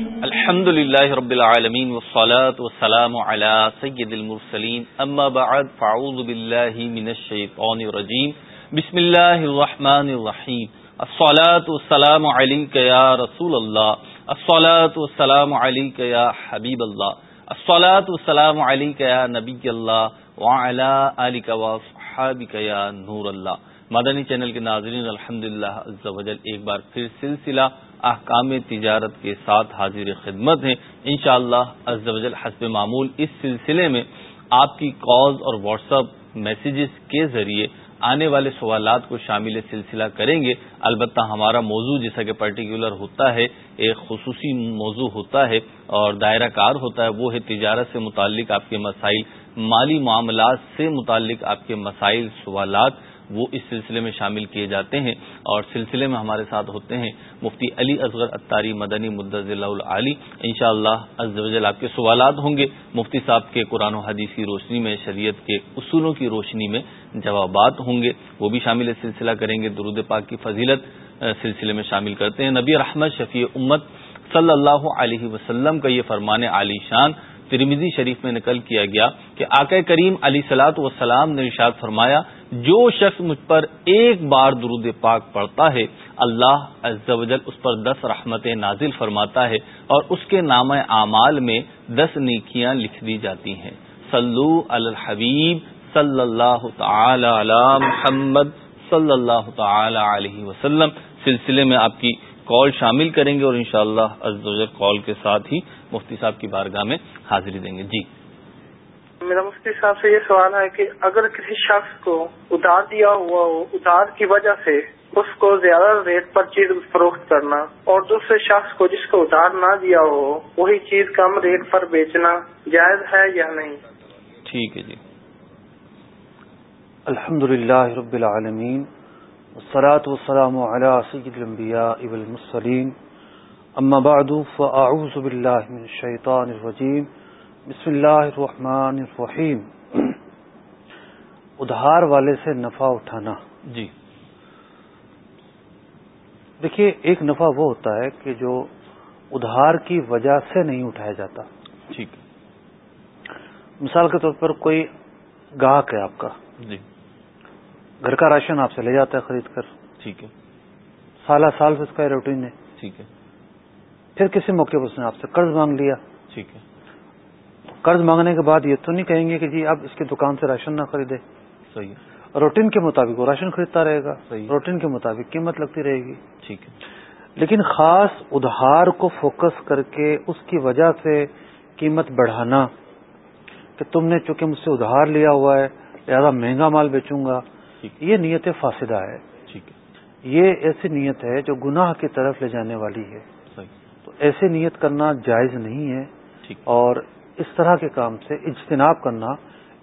الحمد لله رب العالمين والصلاة والسلام على سيد المرسلين أما بعد فعوذ بالله من الشيطان الرجيم بسم الله الرحمن الرحيم الصلاة والسلام عليك يا رسول الله الصلاة والسلام عليك يا حبيب الله الصلاة والسلام عليك يا نبي الله وعلى آلك وصحابك يا نور الله مدنی چینل کے ناظرین الحمد للہ ایک بار پھر سلسلہ احکام تجارت کے ساتھ حاضر خدمت ہیں۔ انشاءاللہ شاء اللہ حسب معمول اس سلسلے میں آپ کی کالز اور واٹس اپ میسیجز کے ذریعے آنے والے سوالات کو شامل سلسلہ کریں گے۔ البتہ ہمارا موضوع جیسا کہ پرٹیکولر ہوتا ہے، ایک خصوصی موضوع ہوتا ہے اور دائرہ کار ہوتا ہے، وہ ہے تجارت سے متعلق آپ کے مسائل، مالی معاملات سے متعلق آپ کے مسائل، سوالات وہ اس سلسلے میں شامل کیے جاتے ہیں اور سلسلے میں ہمارے ساتھ ہوتے ہیں مفتی علی اصغر اتاری مدنی مدض اللہ علی ان شاء اللہ آپ کے سوالات ہوں گے۔ مفتی صاحب کے قرآن و حدیث کی روشنی میں، شریعت کے اصولوں کی روشنی میں جوابات ہوں گے۔ وہ بھی شامل سلسلہ کریں گے۔ درود پاک کی فضیلت سلسلے میں شامل کرتے ہیں۔ نبی رحمت، شفیع امت صلی اللہ علیہ وسلم کا یہ فرمان علی شان۔ ترمیزی شریف میں نقل کیا گیا کہ آقا کریم علی سلاط وسلام نے ارشاد فرمایا، جو شخص مجھ پر ایک بار درود پاک پڑھتا ہے، اللہ عز و جل اس پر دس رحمتیں نازل فرماتا ہے اور اس کے نام اعمال میں دس نیکیاں لکھ دی جاتی ہیں۔ صلو علی الحبیب صلی اللہ تعالی علی محمد صلی اللہ تعالی علیہ وسلم۔ سلسلے میں آپ کی کال شامل کریں گے اور انشاءاللہ شاء اللہ کال کے ساتھ ہی مفتی صاحب کی بارگاہ میں حاضری دیں گے۔ جی۔ میرا مفتی صاحب سے یہ سوال ہے کہ اگر کسی شخص کو ادار دیا ہوا ہو ادار کی وجہ سے اس کو زیادہ ریٹ پر چیز فروخت کرنا اور دوسرے شخص کو جس کو ادار نہ دیا ہو وہی چیز کم ریٹ پر بیچنا جائز ہے یا نہیں؟ ٹھیک ہے جی۔ الحمد للہ رب العالمین۔ والصلاة والسلام على سید الانبیاء والمسلیم اما بعد فاعوذ باللہ من الشیطان الرجیم بسم اللہ الرحمن الرحیم ادھار والے سے نفع اٹھانا. جی. دیکھیے ایک نفع وہ ہوتا ہے کہ جو ادھار کی وجہ سے نہیں اٹھایا جاتا. ٹھیک. مثال کے طور پر کوئی گاہک ہے آپ کا. جی. گھر کا راشن آپ سے لے جاتا ہے خرید کر۔ ٹھیک ہے۔ سالہ سال سے اس کا روٹین ہے۔ ٹھیک ہے۔ پھر کسی موقع پر اس نے آپ سے قرض مانگ لیا۔ ٹھیک ہے۔ قرض مانگنے کے بعد یہ تو نہیں کہیں گے کہ جی اب اس کی دکان سے راشن نہ خریدے۔ صحیح روٹین کے مطابق وہ راشن خریدتا رہے گا۔ صحیح روٹین کے مطابق قیمت لگتی رہے گی۔ ٹھیک ہے۔ لیکن خاص ادھار کو فوکس کر کے اس کی وجہ سے قیمت بڑھانا کہ تم نے چونکہ مجھ سے ادھار لیا ہوا ہے لہٰذا مہنگا مال بیچوں گا یہ نیت فاصدہ ہے۔ ٹھیک ہے۔ یہ ایسی نیت ہے جو گناہ کی طرف لے جانے والی ہے۔ تو ایسی نیت کرنا جائز نہیں ہے۔ اور اس طرح کے کام سے اجتناب کرنا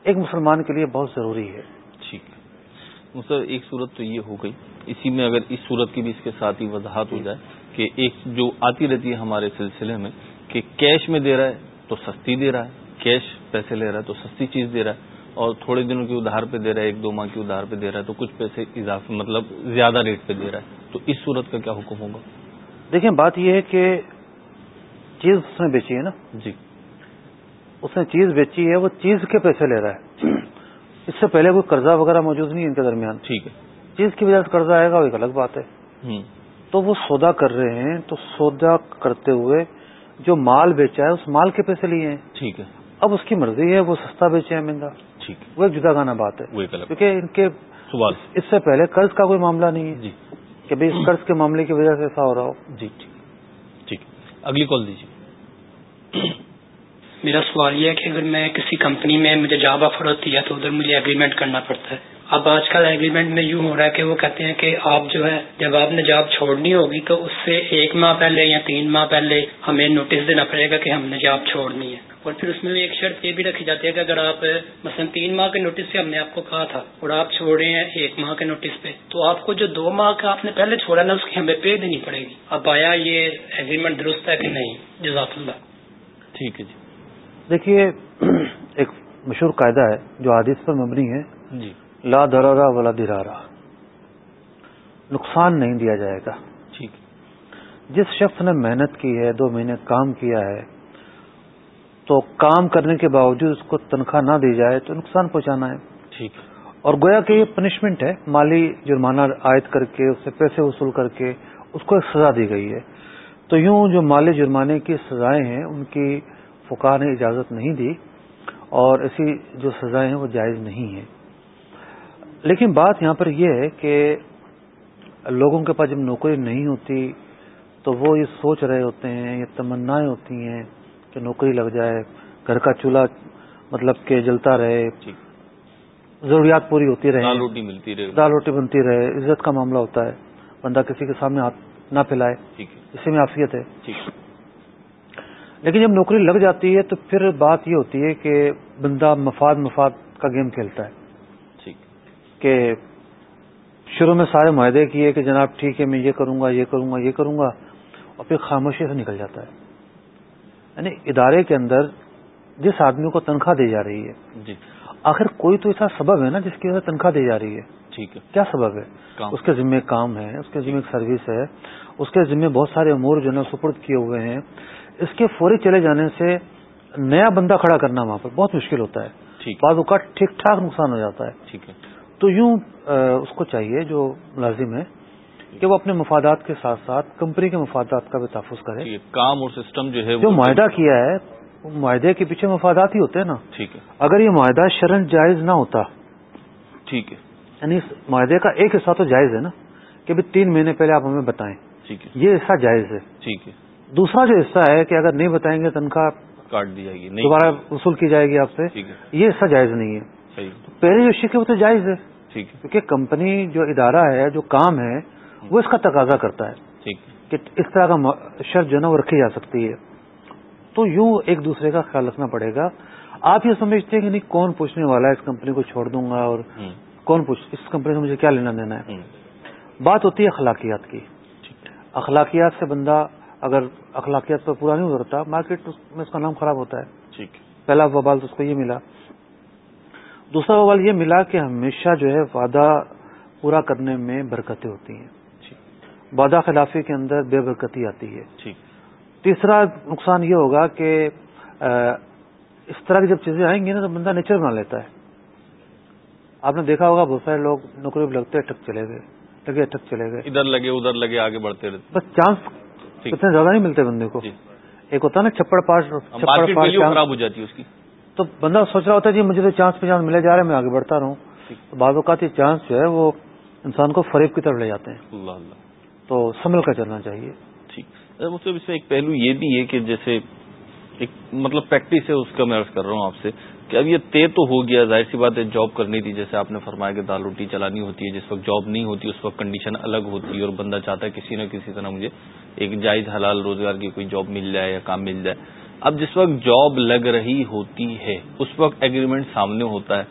ایک مسلمان کے لیے بہت ضروری ہے۔ ٹھیک۔ ہے سر ایک صورت تو یہ ہو گئی۔ اسی میں اگر اس صورت کی بھی اس کے ساتھ ہی وضاحت ہو جائے کہ ایک جو آتی رہتی ہے ہمارے سلسلے میں کہ کیش میں دے رہا ہے تو سستی دے رہا ہے کیش پیسے لے رہا ہے تو سستی چیز دے رہا ہے۔ اور تھوڑے دنوں کی ادھار پہ دے رہا ہے ایک دو ماہ کی ادھار پہ دے رہا ہے تو کچھ پیسے اضافہ مطلب زیادہ ریٹ پہ دے رہا ہے۔ تو اس صورت کا کیا حکم ہوگا؟ دیکھیں بات یہ ہے کہ چیز اس نے بیچی ہے نا؟ جی۔ اس نے چیز بیچی ہے وہ چیز کے پیسے لے رہا ہے۔ اس سے پہلے کوئی قرضہ وغیرہ موجود نہیں ہے ان کے درمیان۔ ٹھیک ہے۔ چیز کی وجہ سے قرضہ آئے گا وہ ایک الگ بات ہے۔ تو وہ سودا کر رہے ہیں تو سودا کرتے ہوئے جو مال بیچا ہے اس مال کے پیسے لیے ہیں۔ ٹھیک ہے۔ اب اس کی مرضی ہے وہ سستا بیچے ہیں مہنگا۔ ٹھیک وہ ایک جدا گانا بات ہے۔ کیونکہ ان کے سوال۔ اس سے پہلے قرض کا کوئی معاملہ نہیں ہے۔ جی۔ کہ بھائی اس قرض کے معاملے کی وجہ سے ایسا ہو رہا ہو۔ جی ٹھیک۔ ٹھیک۔ اگلی کال دیجیے۔ میرا سوال یہ ہے کہ اگر میں کسی کمپنی میں مجھے جاب آفر ہوتی ہے تو ادھر مجھے اگریمنٹ کرنا پڑتا ہے۔ اب آج کل ایگریمنٹ میں یوں ہو رہا ہے کہ وہ کہتے ہیں کہ آپ جو ہے جب آپ نے جاب چھوڑنی ہوگی تو اس سے ایک ماہ پہلے یا تین ماہ پہلے ہمیں نوٹس دینا پڑے گا کہ ہم نے جاب چھوڑنی ہے۔ اور پھر اس میں ایک شرط یہ بھی رکھی جاتی ہے کہ اگر آپ مثلا تین ماہ کے نوٹس سے ہم نے آپ کو کہا تھا اور آپ چھوڑ رہے ہیں ایک ماہ کے نوٹس پہ تو آپ کو جو دو ماہ کا آپ نے پہلے چھوڑا نا اس کی ہمیں پے دینی پڑے گی۔ اب آیا یہ ایگریمنٹ درست ہے کہ نہیں؟ جزاک اللہ۔ ٹھیک ہے جی۔ دیکھیے ایک مشہور قاعدہ ہے جو حادث پر مبنی ہے۔ جی۔ لا درارا ولا درارا نقصان نہیں دیا جائے گا۔ ٹھیک۔ جس شخص نے محنت کی ہے دو مہینے کام کیا ہے تو کام کرنے کے باوجود اس کو تنخواہ نہ دی جائے تو نقصان پہنچانا ہے۔ ٹھیک۔ اور گویا کہ یہ پنشمنٹ ہے مالی جرمانہ عائد کر کے اس سے پیسے وصول کر کے اس کو ایک سزا دی گئی ہے۔ تو یوں جو مالی جرمانے کی سزائیں ہیں ان کی فکار نے اجازت نہیں دی اور ایسی جو سزائیں ہیں وہ جائز نہیں ہیں۔ لیکن بات یہاں پر یہ ہے کہ لوگوں کے پاس جب نوکری نہیں ہوتی تو وہ یہ سوچ رہے ہوتے ہیں یہ تمنائیں ہوتی ہیں۔ کہ نوکری لگ جائے گھر کا چولہا مطلب کہ جلتا رہے ضروریات پوری ہوتی رہے دال روٹی ملتی رہے۔ دال روٹی بنتی رہے عزت کا معاملہ ہوتا ہے بندہ کسی کے سامنے ہاتھ نہ پھیلائے اسی میں آفیت ہے۔ لیکن جب نوکری لگ جاتی ہے تو پھر بات یہ ہوتی ہے کہ بندہ مفاد مفاد کا گیم کھیلتا ہے۔ کہ شروع میں سارے معاہدے کیے کہ جناب ٹھیک ہے میں یہ کروں گا یہ کروں گا یہ کروں گا اور پھر خاموشی سے نکل جاتا ہے۔ یعنی ادارے کے اندر جس آدمی کو تنخواہ دی جا رہی ہے جی۔ آخر کوئی تو ایسا سبب ہے نا جس کی وجہ سے تنخواہ دی جا رہی ہے؟ ٹھیک ہے۔ کیا سبب ہے؟ اس کے ذمہ کام ہے اس کے ذمہ سروس ہے اس کے ذمہ بہت سارے امور جو ہے سپرد کیے ہوئے ہیں۔ اس کے فوری چلے جانے سے نیا بندہ کھڑا کرنا وہاں پر بہت مشکل ہوتا ہے۔ بعض اوقات ٹھیک ٹھاک نقصان ہو جاتا ہے۔ ٹھیک ہے۔ تو یوں اس کو چاہیے جو ملازم ہے کہ وہ اپنے مفادات کے ساتھ ساتھ کمپنی کے مفادات کا بھی تحفظ کرے۔ کام اور سسٹم جو ہے جو معاہدہ کیا ہے معاہدے کے پیچھے مفادات ہی ہوتے ہیں نا۔ ٹھیک ہے۔ اگر یہ معاہدہ شرن جائز نہ ہوتا ٹھیک ہے۔ یعنی معاہدے کا ایک حصہ تو جائز ہے نا کہ تین مہینے پہلے آپ ہمیں بتائیں۔ ٹھیک ہے۔ یہ حصہ جائز ہے۔ ٹھیک ہے۔ دوسرا جو حصہ ہے کہ اگر نہیں بتائیں گے تنخواہ کاٹ دی جائے گی دوبارہ وصول کی جائے گی آپ سے یہ حصہ جائز نہیں ہے۔ پہلے جو شک ہے وہ تو جائز ہے۔ کیونکہ کمپنی جو ادارہ ہے جو کام ہے وہ اس کا تقاضا کرتا ہے کہ اس طرح کا شرط جو ہے نا وہ رکھی جا سکتی ہے۔ تو یوں ایک دوسرے کا خیال رکھنا پڑے گا۔ آپ یہ سمجھتے ہیں کہ نہیں کون پوچھنے والا ہے اس کمپنی کو چھوڑ دوں گا اور کون پوچھ اس کمپنی سے مجھے کیا لینا دینا ہے؟ بات ہوتی ہے اخلاقیات کی۔ اخلاقیات سے بندہ اگر اخلاقیات پر پورا نہیں اترتا مارکیٹ میں اس کا نام خراب ہوتا ہے۔ پہلا بوال تو اس کو یہ ملا۔ دوسرا بوال یہ ملا کہ ہمیشہ جو ہے وعدہ پورا کرنے میں برکتیں ہوتی ہیں۔ وعدہ خلافی کے اندر بے برکتی آتی ہے۔ تیسرا نقصان یہ ہوگا کہ اس طرح کی جب چیزیں آئیں گی نا تو بندہ نیچر بنا لیتا ہے۔ آپ نے دیکھا ہوگا بہت سارے لوگ نوکری لگتے ٹک چلے گئے لگے ٹک چلے گئے۔ ادھر لگے ادھر لگے آگے بڑھتے رہتے۔ بس چانس اتنے زیادہ نہیں ملتے بندے کو۔ جی۔ ایک ہوتا ہے نا چھپڑ پاس خراب ہو جاتی ہے اس کی۔ تو بندہ سوچ رہا ہوتا ہے جی مجھے تو چانس پہ چانس ملے جا رہے میں آگے بڑھتا رہا ہوں بعض اوقات یہ چانس جو ہے وہ انسان کو فریب کی طرف لے جاتے ہیں۔ اللہ اللہ۔ تو سنبھل کر چلنا چاہیے۔ ٹھیک۔ مطلب اس میں ایک پہلو یہ بھی ہے کہ جیسے ایک مطلب پریکٹس ہے، اس کا میں عرض کر رہا ہوں آپ سے کہ اب یہ طے تو ہو گیا۔ ظاہر سی بات ہے جاب کرنی تھی، جیسے آپ نے فرمایا کہ دال روٹی چلانی ہوتی ہے، جس وقت جاب نہیں ہوتی، اس وقت کنڈیشن الگ ہوتی ہے اور بندہ چاہتا ہے کسی نہ کسی طرح مجھے ایک جائز حلال روزگار کی کوئی جاب مل جائے یا کام مل جائے۔ اب جس وقت جاب لگ رہی ہوتی ہے، اس وقت ایگریمنٹ سامنے ہوتا ہے،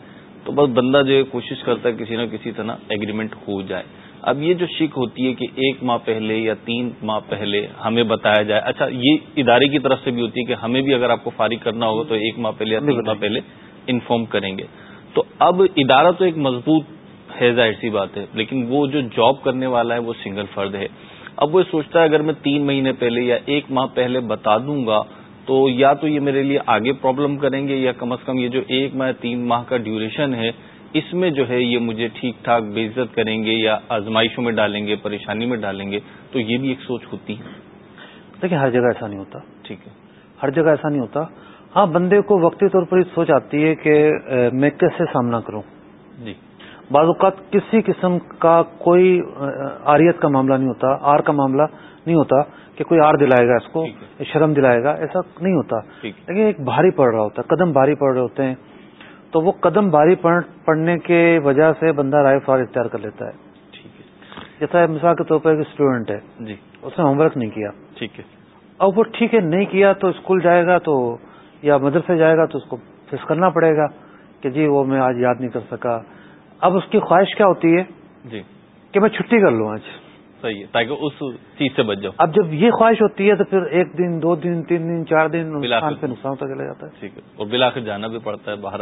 تو بس بندہ جو ہے کوشش کرتا ہے کسی نہ کسی طرح ایگریمنٹ ہو جائے۔ اب یہ جو شک ہوتی ہے کہ ایک ماہ پہلے یا تین ماہ پہلے ہمیں بتایا جائے اچھا یہ ادارے کی طرف سے بھی ہوتی ہے کہ ہمیں بھی اگر آپ کو فارغ کرنا ہوگا تو ایک ماہ پہلے یا تین ماہ پہلے انفارم کریں گے۔ تو اب ادارہ تو ایک مضبوط ہے ظاہر سی بات ہے لیکن وہ جو جاب کرنے والا ہے وہ سنگل فرد ہے۔ اب وہ سوچتا ہے اگر میں تین مہینے پہلے یا ایک ماہ پہلے بتا دوں گا تو یا تو یہ میرے لیے آگے پرابلم کریں گے یا کم از کم یہ جو ایک ماہ تین ماہ کا ڈیوریشن ہے اس میں جو ہے یہ مجھے ٹھیک ٹھاک بے عزت کریں گے یا آزمائشوں میں ڈالیں گے پریشانی میں ڈالیں گے تو یہ بھی ایک سوچ ہوتی ہے۔ دیکھیں ہر جگہ ایسا نہیں ہوتا۔ ٹھیک ہے۔ ہر جگہ ایسا نہیں ہوتا۔ ہاں بندے کو وقتی طور پر یہ سوچ آتی ہے کہ میں کیسے سامنا کروں؟ جی۔ بعض اوقات کسی قسم کا کوئی آریت کا معاملہ نہیں ہوتا آر کا معاملہ نہیں ہوتا کہ کوئی آر دلائے گا اس کو شرم دلائے گا ایسا نہیں ہوتا۔ لیکن ایک بھاری پڑ رہا ہوتا ہے قدم بھاری پڑ رہے ہوتے ہیں۔ تو وہ قدم باری پڑنے کے وجہ سے بندہ رائے فار اختیار کر لیتا ہے۔ جیسا مثال کے طور پر ایک اسٹوڈنٹ ہے۔ جی۔ اس نے ہوم ورک نہیں کیا۔ ٹھیک ہے۔ اب وہ ٹھیک ہے نہیں کیا تو اسکول جائے گا تو یا مدرسے جائے گا تو اس کو فیس کرنا پڑے گا کہ جی وہ میں آج یاد نہیں کر سکا۔ اب اس کی خواہش کیا ہوتی ہے؟ جی۔ کہ میں چھٹی کر لوں آج۔ صحیح ہے تاکہ اس چیز سے بچ جاؤ اب جب یہ خواہش ہوتی ہے تو پھر ایک دن دو دن تین دن چار دن پہ نقصان ہوتا چلا جاتا ہے۔ ٹھیک ہے۔ اور بلاخر جانا بھی پڑتا ہے باہر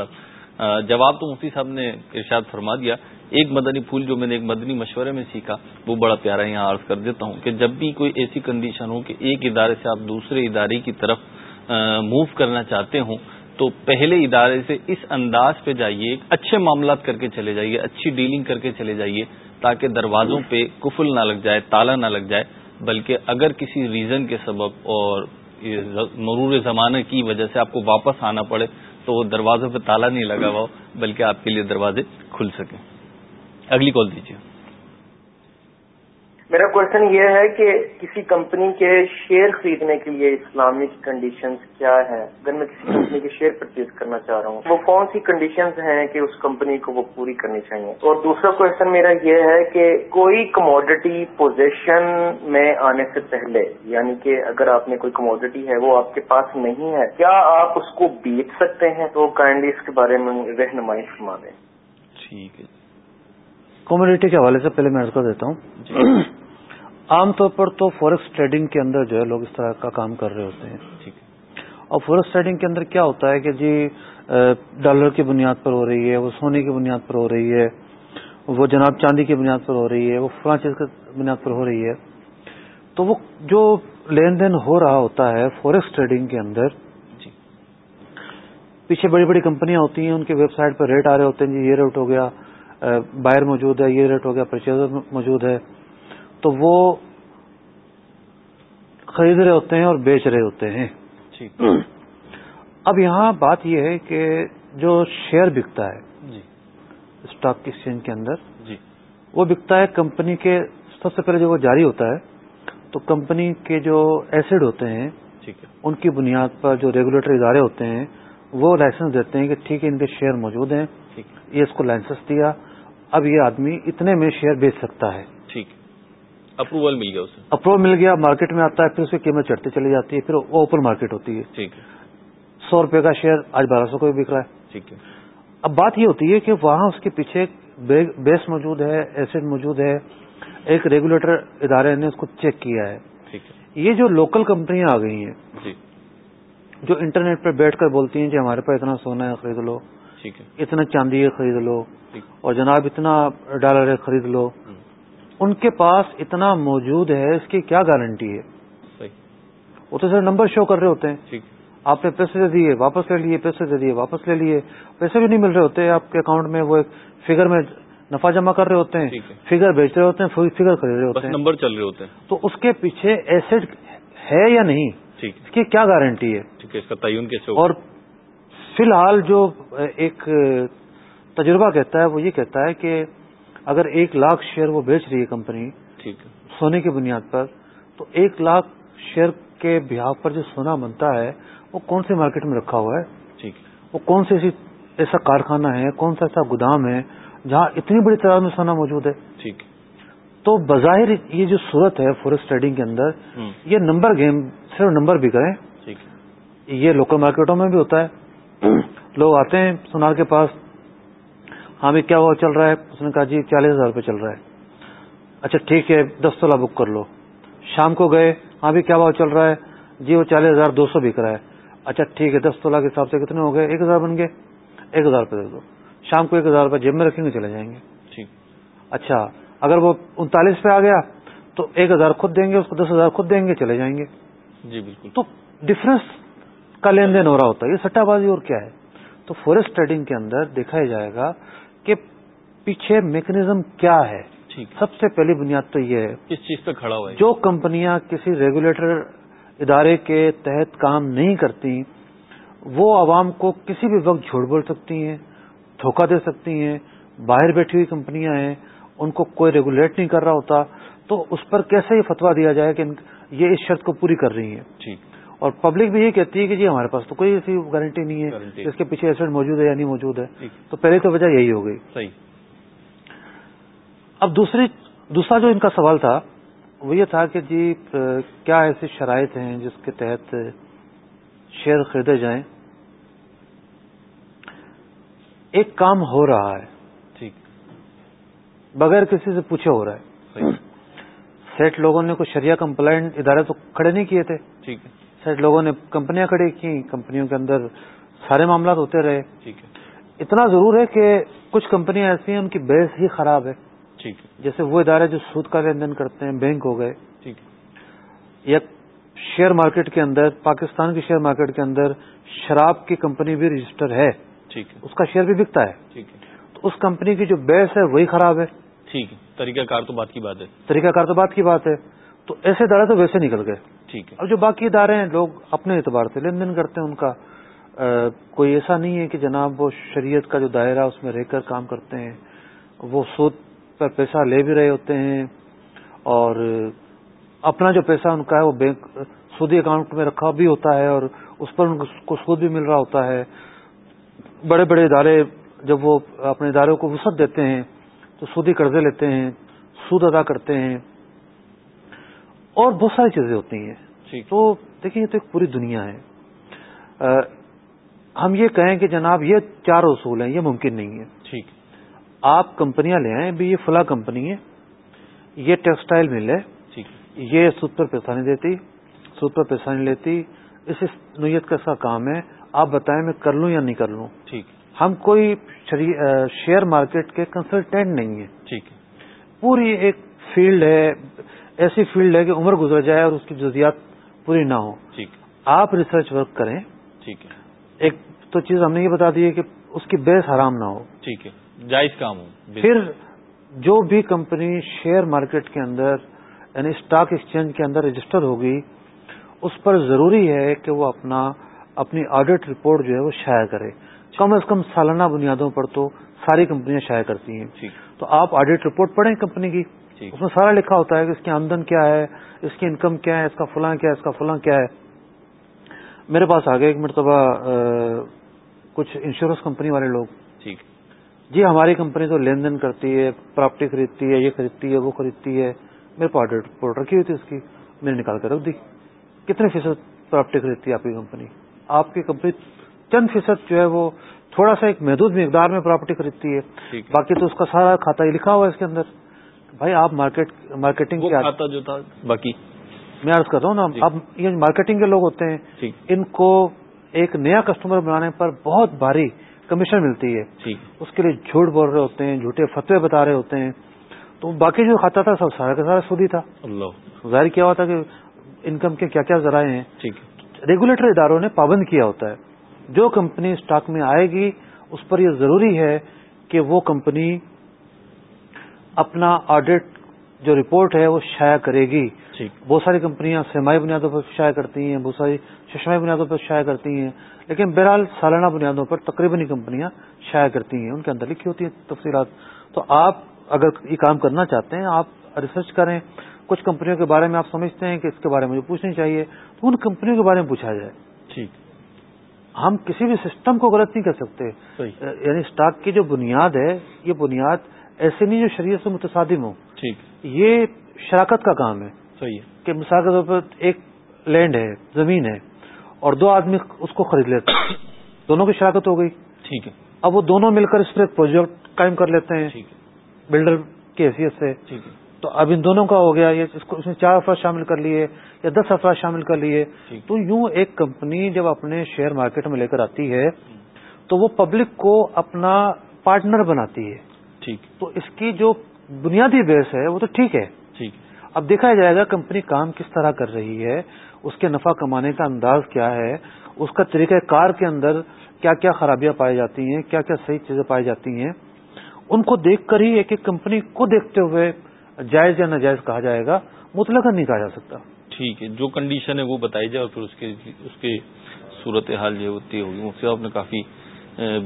جواب تو مفتی صاحب نے ارشاد فرما دیا۔ ایک مدنی پھول جو میں نے ایک مدنی مشورے میں سیکھا، وہ بڑا پیارا یہاں عرض کر دیتا ہوں کہ جب بھی کوئی ایسی کنڈیشن ہو کہ ایک ادارے سے آپ دوسرے ادارے کی طرف موو کرنا چاہتے ہوں، تو پہلے ادارے سے اس انداز پہ جائیے اچھے معاملات کر کے چلے جائیے، اچھی ڈیلنگ کر کے چلے جائیے، تاکہ دروازوں پہ کفل نہ لگ جائے، تالا نہ لگ جائے۔ بلکہ اگر کسی ریزن کے سبب اور مرور زمانے کی وجہ سے آپ کو واپس آنا پڑے تو وہ دروازوں پہ تالا نہیں لگا ہوا بلکہ آپ کے لیے دروازے کھل سکیں۔ اگلی کال دیجیے۔ میرا کوشچن یہ ہے کہ کسی کمپنی کے شیئر خریدنے کے لیے اسلامک کنڈیشنز کیا ہے اگر میں کسی کمپنی کے شیئر پرچیز کرنا چاہ رہا ہوں وہ کون سی کنڈیشنز ہیں کہ اس کمپنی کو وہ پوری کرنی چاہیے؟ اور دوسرا کوشچن میرا یہ ہے کہ کوئی کموڈٹی پوزیشن میں آنے سے پہلے یعنی کہ اگر آپ نے کوئی کموڈٹی ہے وہ آپ کے پاس نہیں ہے کیا آپ اس کو بیچ سکتے ہیں؟ تو کائنڈلی اس کے بارے میں رہنمائی فرما دیں ٹھیک ہے۔ کمیونٹی کے حوالے سے پہلے میں کر دیتا ہوں۔ جی۔ عام طور پر تو فورکس ٹریڈنگ کے اندر جو ہے لوگ اس طرح کا کام کر رہے ہوتے ہیں۔ اور فورکس ٹریڈنگ کے اندر کیا ہوتا ہے کہ جی ڈالر کی بنیاد پر ہو رہی ہے وہ سونے کی بنیاد پر ہو رہی ہے وہ جناب چاندی کی بنیاد پر ہو رہی ہے وہ فلاں چیز کی بنیاد پر ہو رہی ہے۔ تو وہ جو لین دین ہو رہا ہوتا ہے فورکس ٹریڈنگ کے اندر جی۔ پیچھے بڑی بڑی کمپنیاں ہوتی ہیں ان کی ویب سائٹ پر ریٹ آ رہے ہوتے ہیں جی یہ ریٹ ہو گیا بائر موجود ہے یہ ریٹ ہو گیا پرچیزر موجود ہے۔ تو وہ خرید رہے ہوتے ہیں اور بیچ رہے ہوتے ہیں۔ اب یہاں بات یہ ہے کہ جو شیئر بکتا ہے جی۔ اسٹاک ایکسچینج کے اندر جی۔ وہ بکتا ہے کمپنی کے سب سے پہلے جو وہ جاری ہوتا ہے تو کمپنی کے جو ایسڈ ہوتے ہیں ان کی بنیاد پر جو ریگولیٹر ادارے ہوتے ہیں وہ لائسنس دیتے ہیں کہ ٹھیک ہے ان کے شیئر موجود ہیں۔ یہ اس کو لائسنس دیا۔ اب یہ آدمی اتنے میں شیئر بیچ سکتا ہے۔ اپروول مل گیا اسے۔ اپروول مل گیا مارکیٹ میں آتا ہے پھر اس کی قیمت چڑھتی چلی جاتی ہے پھر وہ اوپن مارکیٹ ہوتی ہے۔ ٹھیک ہے۔ سو روپے کا شیئر آج بارہ سو کو بھی بک رہا ہے۔ ٹھیک ہے۔ اب بات یہ ہوتی ہے کہ وہاں اس کے پیچھے بیس موجود ہے ایسڈ موجود ہے۔ ایک ریگولیٹر ادارے نے اس کو چیک کیا ہے۔ یہ جو لوکل کمپنیاں آ گئی ہیں جی۔ جو انٹرنیٹ پہ بیٹھ کر بولتی ہیں کہ ہمارے پاس اتنا سونا ہے خرید لو۔ اتنا چاندی ہے خرید لو۔ اور جناب اتنا ڈالر ہے خرید لو۔ ان کے پاس اتنا موجود ہے اس کی کیا گارنٹی ہے؟ وہ تو سر نمبر شو کر رہے ہوتے ہیں۔ آپ نے پیسے دے دیے واپس لے لیے پیسے دے دیے واپس لے لیے۔ پیسے بھی نہیں مل رہے ہوتے آپ کے اکاؤنٹ میں وہ ایک فگر میں نفع جمع کر رہے ہوتے ہیں۔ فگر بیچ رہے ہوتے ہیں فگر خرید رہے ہوتے ہیں۔ نمبر چل رہے ہوتے ہیں۔ تو اس کے پیچھے ایسڈ ہے یا نہیں؟ اس کی کیا گارنٹی ہے؟ اس کا تعین کیسے اور فی الحال جو ایک تجربہ کہتا ہے وہ یہ کہتا ہے کہ اگر ایک لاکھ شیئر وہ بیچ رہی ہے کمپنی سونے کی بنیاد پر تو ایک لاکھ شیئر کے بہاؤ پر جو سونا بنتا ہے وہ کون سی مارکیٹ میں رکھا ہوا ہے؟ وہ کون سی ایسا کارخانہ ہے کون سا ایسا گودام ہے جہاں اتنی بڑی تعداد میں سونا موجود ہے؟ تو بظاہر یہ جو صورت ہے فورسٹ ٹریڈنگ کے اندر یہ نمبر گیم صرف نمبر بھی کریں۔ یہ لوکل مارکیٹوں میں بھی ہوتا ہے۔ لوگ آتے ہیں سونار کے پاس ہاں بھی کیا ہوا؟ چل رہا ہے؟ اس نے کہا جی چالیس ہزار روپے چل رہا ہے۔ اچھا ٹھیک ہے دس تولہ بک کر لو۔ شام کو گئے ہاں بھی کیا بھاؤ چل رہا ہے۔ جی وہ چالیس ہزار دو سو بک رہا ہے۔ اچھا ٹھیک ہے دس تولہ کے حساب سے کتنے ہو گئے؟ ایک ہزار بن گئے۔ ایک ہزار روپے دے دو۔ شام کو ایک ہزار روپے جیب میں رکھیں گے چلے جائیں گے۔ ٹھیک۔ اچھا اگر وہ انتالیس پہ آ گیا تو ایک ہزار خود دیں گے اس کو دس ہزار خود دیں گے چلے جائیں گے۔ جی بالکل۔ تو ڈفرنس کا لین دین ہو رہا ہوتا ہے۔ یہ سٹا بازی اور کیا ہے؟ تو فورسٹ ٹریڈنگ کے اندر دیکھا جائے گا کہ پیچھے میکنزم کیا ہے؟ سب سے پہلی بنیاد تو یہ ہے۔ کس چیز پہ کھڑا ہوا ہے۔ جو کمپنیاں کسی ریگولیٹر ادارے کے تحت کام نہیں کرتی وہ عوام کو کسی بھی وقت جھوٹ بول سکتی ہیں دھوکہ دے سکتی ہیں باہر بیٹھی ہوئی کمپنیاں ہیں ان کو کوئی ریگولیٹ نہیں کر رہا ہوتا تو اس پر کیسے یہ فتوا دیا جائے کہ یہ اس شرط کو پوری کر رہی ہیں؟ اور پبلک بھی یہ کہتی ہے کہ جی ہمارے پاس تو کوئی ایسی گارنٹی نہیں ہے اس کے پیچھے ایسڈ موجود ہے یا نہیں موجود ہے۔ تو پہلے تو وجہ یہی ہو گئی۔ صحیح۔ اب دوسری دوسرا جو ان کا سوال تھا وہ یہ تھا کہ جی کیا ایسی شرائط ہیں جس کے تحت شیئر خریدے جائیں؟ ایک کام ہو رہا ہے۔ ٹھیک۔ بغیر کسی سے پوچھے ہو رہا ہے۔ سیٹ لوگوں نے کوئی شریعہ کمپلائنٹ ادارے تو کھڑے نہیں کیے تھے۔ ٹھیک سیٹ لوگوں نے کمپنیاں کھڑی کی کمپنیوں کے اندر سارے معاملات ہوتے رہے۔ ٹھیک ہے۔ اتنا ضرور ہے کہ کچھ کمپنیاں ایسی ہیں ان کی بیس ہی خراب ہے۔ ٹھیک جیسے وہ ادارے جو سود کا لین دین کرتے ہیں بینک ہو گئے۔ ٹھیک یا شیئر مارکیٹ کے اندر پاکستان کی شیئر مارکیٹ کے اندر شراب کی کمپنی بھی رجسٹر ہے۔ ٹھیک ہے۔ اس کا شیئر بھی بکتا ہے۔ ٹھیک ہے۔ تو اس کمپنی کی جو بیس ہے وہی خراب ہے۔ ٹھیک ہے۔ طریقہ کار تو بات کی بات ہے۔ طریقہ کار تو بات کی بات ہے۔ تو ایسے ادارے تو ویسے نکل گئے۔ ٹھیک ہے۔ اب جو باقی ادارے ہیں، لوگ اپنے اعتبار سے لین دین کرتے ہیں، ان کا کوئی ایسا نہیں ہے کہ جناب وہ شریعت کا جو دائرہ اس میں رہ کر کام کرتے ہیں، وہ سود پر پیسہ لے بھی رہے ہوتے ہیں اور اپنا جو پیسہ ان کا ہے، وہ بینک، سودی اکاؤنٹ میں رکھا بھی ہوتا ہے اور اس پر ان کو سود بھی مل رہا ہوتا ہے۔ بڑے بڑے ادارے جب وہ اپنے اداروں کو وسعت دیتے ہیں تو سودی قرضے لیتے ہیں، سود ادا کرتے ہیں۔ اور بہت ساری چیزیں ہوتی ہیں۔ تو دیکھیں یہ تو ایک پوری دنیا ہے۔ ہم یہ کہیں کہ جناب یہ چار اصول ہیں یہ ممکن نہیں ہے۔ ٹھیک۔ آپ کمپنیاں لے آئیں بھی یہ فلاں کمپنی ہے یہ ٹیکسٹائل مل ہے۔ یہ سود پر پیسہ نہیں دیتی سود پر پیسہ نہیں لیتی اس نوعیت کا اس کا کام ہے۔ آپ بتائیں میں کر لوں یا نہیں کر لوں۔ ٹھیک۔ ہم کوئی شیئر مارکیٹ کے کنسلٹینٹ نہیں ہیں۔ ٹھیک۔ پوری ایک فیلڈ ہے۔ ایسی فیلڈ ہے کہ عمر گزر جائے اور اس کی جزیات پوری نہ ہو ٹھیک آپ ریسرچ ورک کریں۔ ٹھیک ہے۔ ایک تو چیز ہم نے یہ بتا دی ہے کہ اس کی بیس حرام نہ ہو۔ ٹھیک ہے۔ جائز کام ہو۔ پھر جو بھی کمپنی شیئر مارکیٹ کے اندر یعنی اسٹاک ایکسچینج کے اندر رجسٹر ہوگی اس پر ضروری ہے کہ وہ اپنا اپنی آڈٹ رپورٹ جو ہے وہ شائع کرے۔ کم از کم سالانہ بنیادوں پر تو ساری کمپنیاں شائع کرتی ہیں۔ تو آپ آڈٹ رپورٹ پڑھیں کمپنی کی۔ اس میں سارا لکھا ہوتا ہے کہ اس کی آمدن کیا ہے اس کی انکم کیا ہے اس کا فلاں کیا ہے اس کا فلاں کیا ہے۔ میرے پاس آ گئے ایک مرتبہ کچھ انشورنس کمپنی والے لوگ۔ ٹھیک۔ جی ہماری کمپنی تو لین دین کرتی ہے پراپرٹی خریدتی ہے یہ خریدتی ہے وہ خریدتی ہے۔ میرے پاس رپورٹ رکھی ہوئی تھی اس کی۔ میں نے نکال کر رکھ دی۔ کتنے فیصد پراپرٹی خریدتی ہے آپ کی کمپنی آپ کی کمپنی چند فیصد جو ہے وہ تھوڑا سا ایک محدود مقدار میں پراپرٹی خریدتی ہے۔ باقی تو اس کا سارا کھاتا ہی لکھا ہوا ہے اس کے اندر۔ بھائی آپ مارکیٹ مارکیٹنگ جو تھا باقی۔ میں عرض کر رہا ہوں نا اب یہ مارکیٹنگ کے لوگ ہوتے ہیں ان کو ایک نیا کسٹمر بنانے پر بہت بھاری کمیشن ملتی ہے۔ اس کے لیے جھوٹ بول رہے ہوتے ہیں جھوٹے فتوے بتا رہے ہوتے ہیں۔ تو باقی جو کھاتا تھا سب سارا کا سارا سودی تھا۔ ظاہر کیا ہوا تھا کہ انکم کے کیا کیا ذرائع ہیں۔ ریگولیٹر اداروں نے پابند کیا ہوتا ہے۔ جو کمپنی اسٹاک میں آئے گی اس پر یہ ضروری ہے کہ وہ کمپنی اپنا آڈٹ جو رپورٹ ہے وہ شائع کرے گی۔ بہت ساری کمپنیاں سمائی بنیادوں پر شائع کرتی ہیں بہت ساری ششمائی بنیادوں پر شائع کرتی ہیں لیکن بہرحال سالانہ بنیادوں پر تقریباً کمپنیاں شائع کرتی ہیں ان کے اندر لکھی ہوتی ہیں تفصیلات۔ تو آپ اگر یہ کام کرنا چاہتے ہیں آپ ریسرچ کریں۔ کچھ کمپنیوں کے بارے میں آپ سمجھتے ہیں کہ اس کے بارے میں پوچھنی چاہیے۔ تو ان کمپنیوں کے بارے میں پوچھا جائے۔ ٹھیک ہم کسی بھی سسٹم کو غلط نہیں کر سکتے۔ یعنی اسٹاک کی جو بنیاد ہے یہ بنیاد ایسے نہیں جو شریعت سے متصادم ہو ٹھیک۔ یہ شراکت کا کام ہے صحیح کہ مثال کے طور پر ایک لینڈ ہے زمین ہے اور دو آدمی اس کو خرید لیتے ہیں۔ دونوں کی شراکت ہو گئی۔ ٹھیک ہے۔ اب وہ دونوں مل کر اس پر ایک پروجیکٹ قائم کر لیتے ہیں۔ بلڈر کی حیثیت سے۔ تو اب ان دونوں کا ہو گیا اس میں چار افراد شامل کر لیے یا دس افراد شامل کر لیے۔ تو یوں ایک کمپنی جب اپنے شیئر مارکیٹ میں لے کر آتی ہے تو وہ پبلک کو اپنا پارٹنر بناتی ہے۔ ٹھیک۔ تو اس کی جو بنیادی بیس ہے وہ تو ٹھیک ہے۔ ٹھیک۔ اب دیکھا جائے گا کمپنی کام کس طرح کر رہی ہے اس کے نفع کمانے کا انداز کیا ہے اس کا طریقہ کار کے اندر کیا کیا خرابیاں پائی جاتی ہیں کیا کیا صحیح چیزیں پائی جاتی ہیں ان کو دیکھ کر ہی ایک ایک کمپنی کو دیکھتے ہوئے جائز یا ناجائز کہا جائے گا مطلق نہیں کہا جا سکتا۔ ٹھیک ہے جو کنڈیشن ہے وہ بتائی جائے اور پھر اس کے اس کے صورت حال جو ہے طے ہوگی مفتی صاحب نے کافی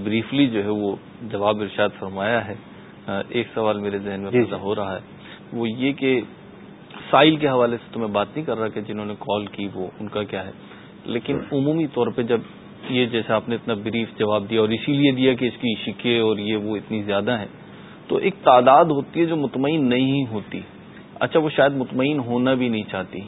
بریفلی جو ہے وہ جواب ارشاد فرمایا ہے۔ ایک سوال میرے ذہن میں جی، پیدا۔ ہو رہا ہے۔ وہ یہ کہ سائل کے حوالے سے تو میں بات نہیں کر رہا کہ جنہوں نے کال کی وہ ان کا کیا ہے۔ لیکن عمومی طور پہ جب یہ جیسے آپ نے اتنا بریف جواب دیا اور اسی لیے دیا کہ اس کی شکے اور یہ وہ اتنی زیادہ ہیں تو ایک تعداد ہوتی ہے جو مطمئن نہیں ہوتی۔ اچھا وہ شاید مطمئن ہونا بھی نہیں چاہتی۔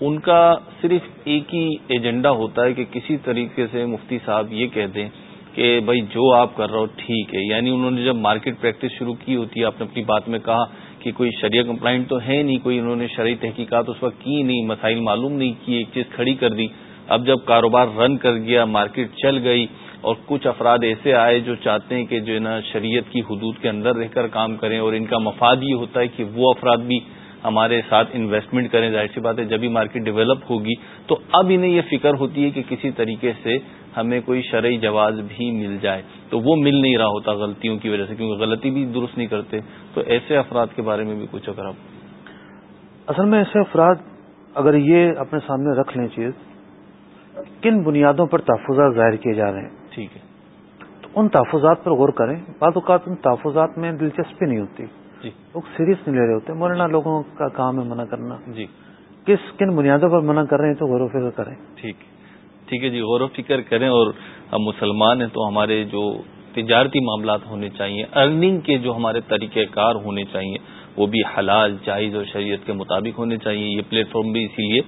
ان کا صرف ایک ہی ایجنڈا ہوتا ہے کہ کسی طریقے سے مفتی صاحب یہ کہہ دیں کہ بھائی جو آپ کر رہے ہو ٹھیک ہے۔ یعنی انہوں نے جب مارکیٹ پریکٹس شروع کی ہوتی ہے، آپ نے اپنی بات میں کہا کہ کوئی شریعہ کمپلائنٹ تو ہے نہیں، کوئی انہوں نے شرعی تحقیقات اس وقت کی نہیں، مسائل معلوم نہیں کی، ایک چیز کھڑی کر دی۔ اب جب کاروبار رن کر گیا مارکیٹ چل گئی اور کچھ افراد ایسے آئے جو چاہتے ہیں کہ جو ہے نا شریعت کی حدود کے اندر رہ کر کام کریں اور ان کا مفاد یہ ہوتا ہے کہ وہ افراد بھی ہمارے ساتھ انویسٹمنٹ کریں۔ ظاہر سی بات ہے جبھی مارکیٹ ڈیولپ ہوگی تو اب انہیں یہ فکر ہوتی ہے کہ کسی طریقے سے ہمیں کوئی شرعی جواز بھی مل جائے تو وہ مل نہیں رہا ہوتا غلطیوں کی وجہ سے کیونکہ غلطی بھی درست نہیں کرتے۔ تو ایسے افراد کے بارے میں بھی کچھ اگر آپ اصل میں ایسے افراد اگر یہ اپنے سامنے رکھ لیں چیز کن بنیادوں پر تحفظات ظاہر کیے جا رہے ہیں؟ ٹھیک ہے۔ تو ان تحفظات پر غور کریں۔ بعض اوقات ان تحفظات میں دلچسپی نہیں ہوتی۔ جی۔ لوگ سیریس نہیں لے رہے ہوتے۔ مولانا لوگوں کا کام ہے منع کرنا۔ جی۔ کس کن بنیادوں پر منع کر رہے ہیں تو غور و فکر کریں۔ ٹھیک۔ ٹھیک ہے جی غور و فکر کریں اور ہم مسلمان ہیں تو ہمارے جو تجارتی معاملات ہونے چاہیے ارننگ کے جو ہمارے طریقہ کار ہونے چاہیے وہ بھی حلال، جائز اور شریعت کے مطابق ہونے چاہیے یہ پلیٹ فارم بھی اسی لیے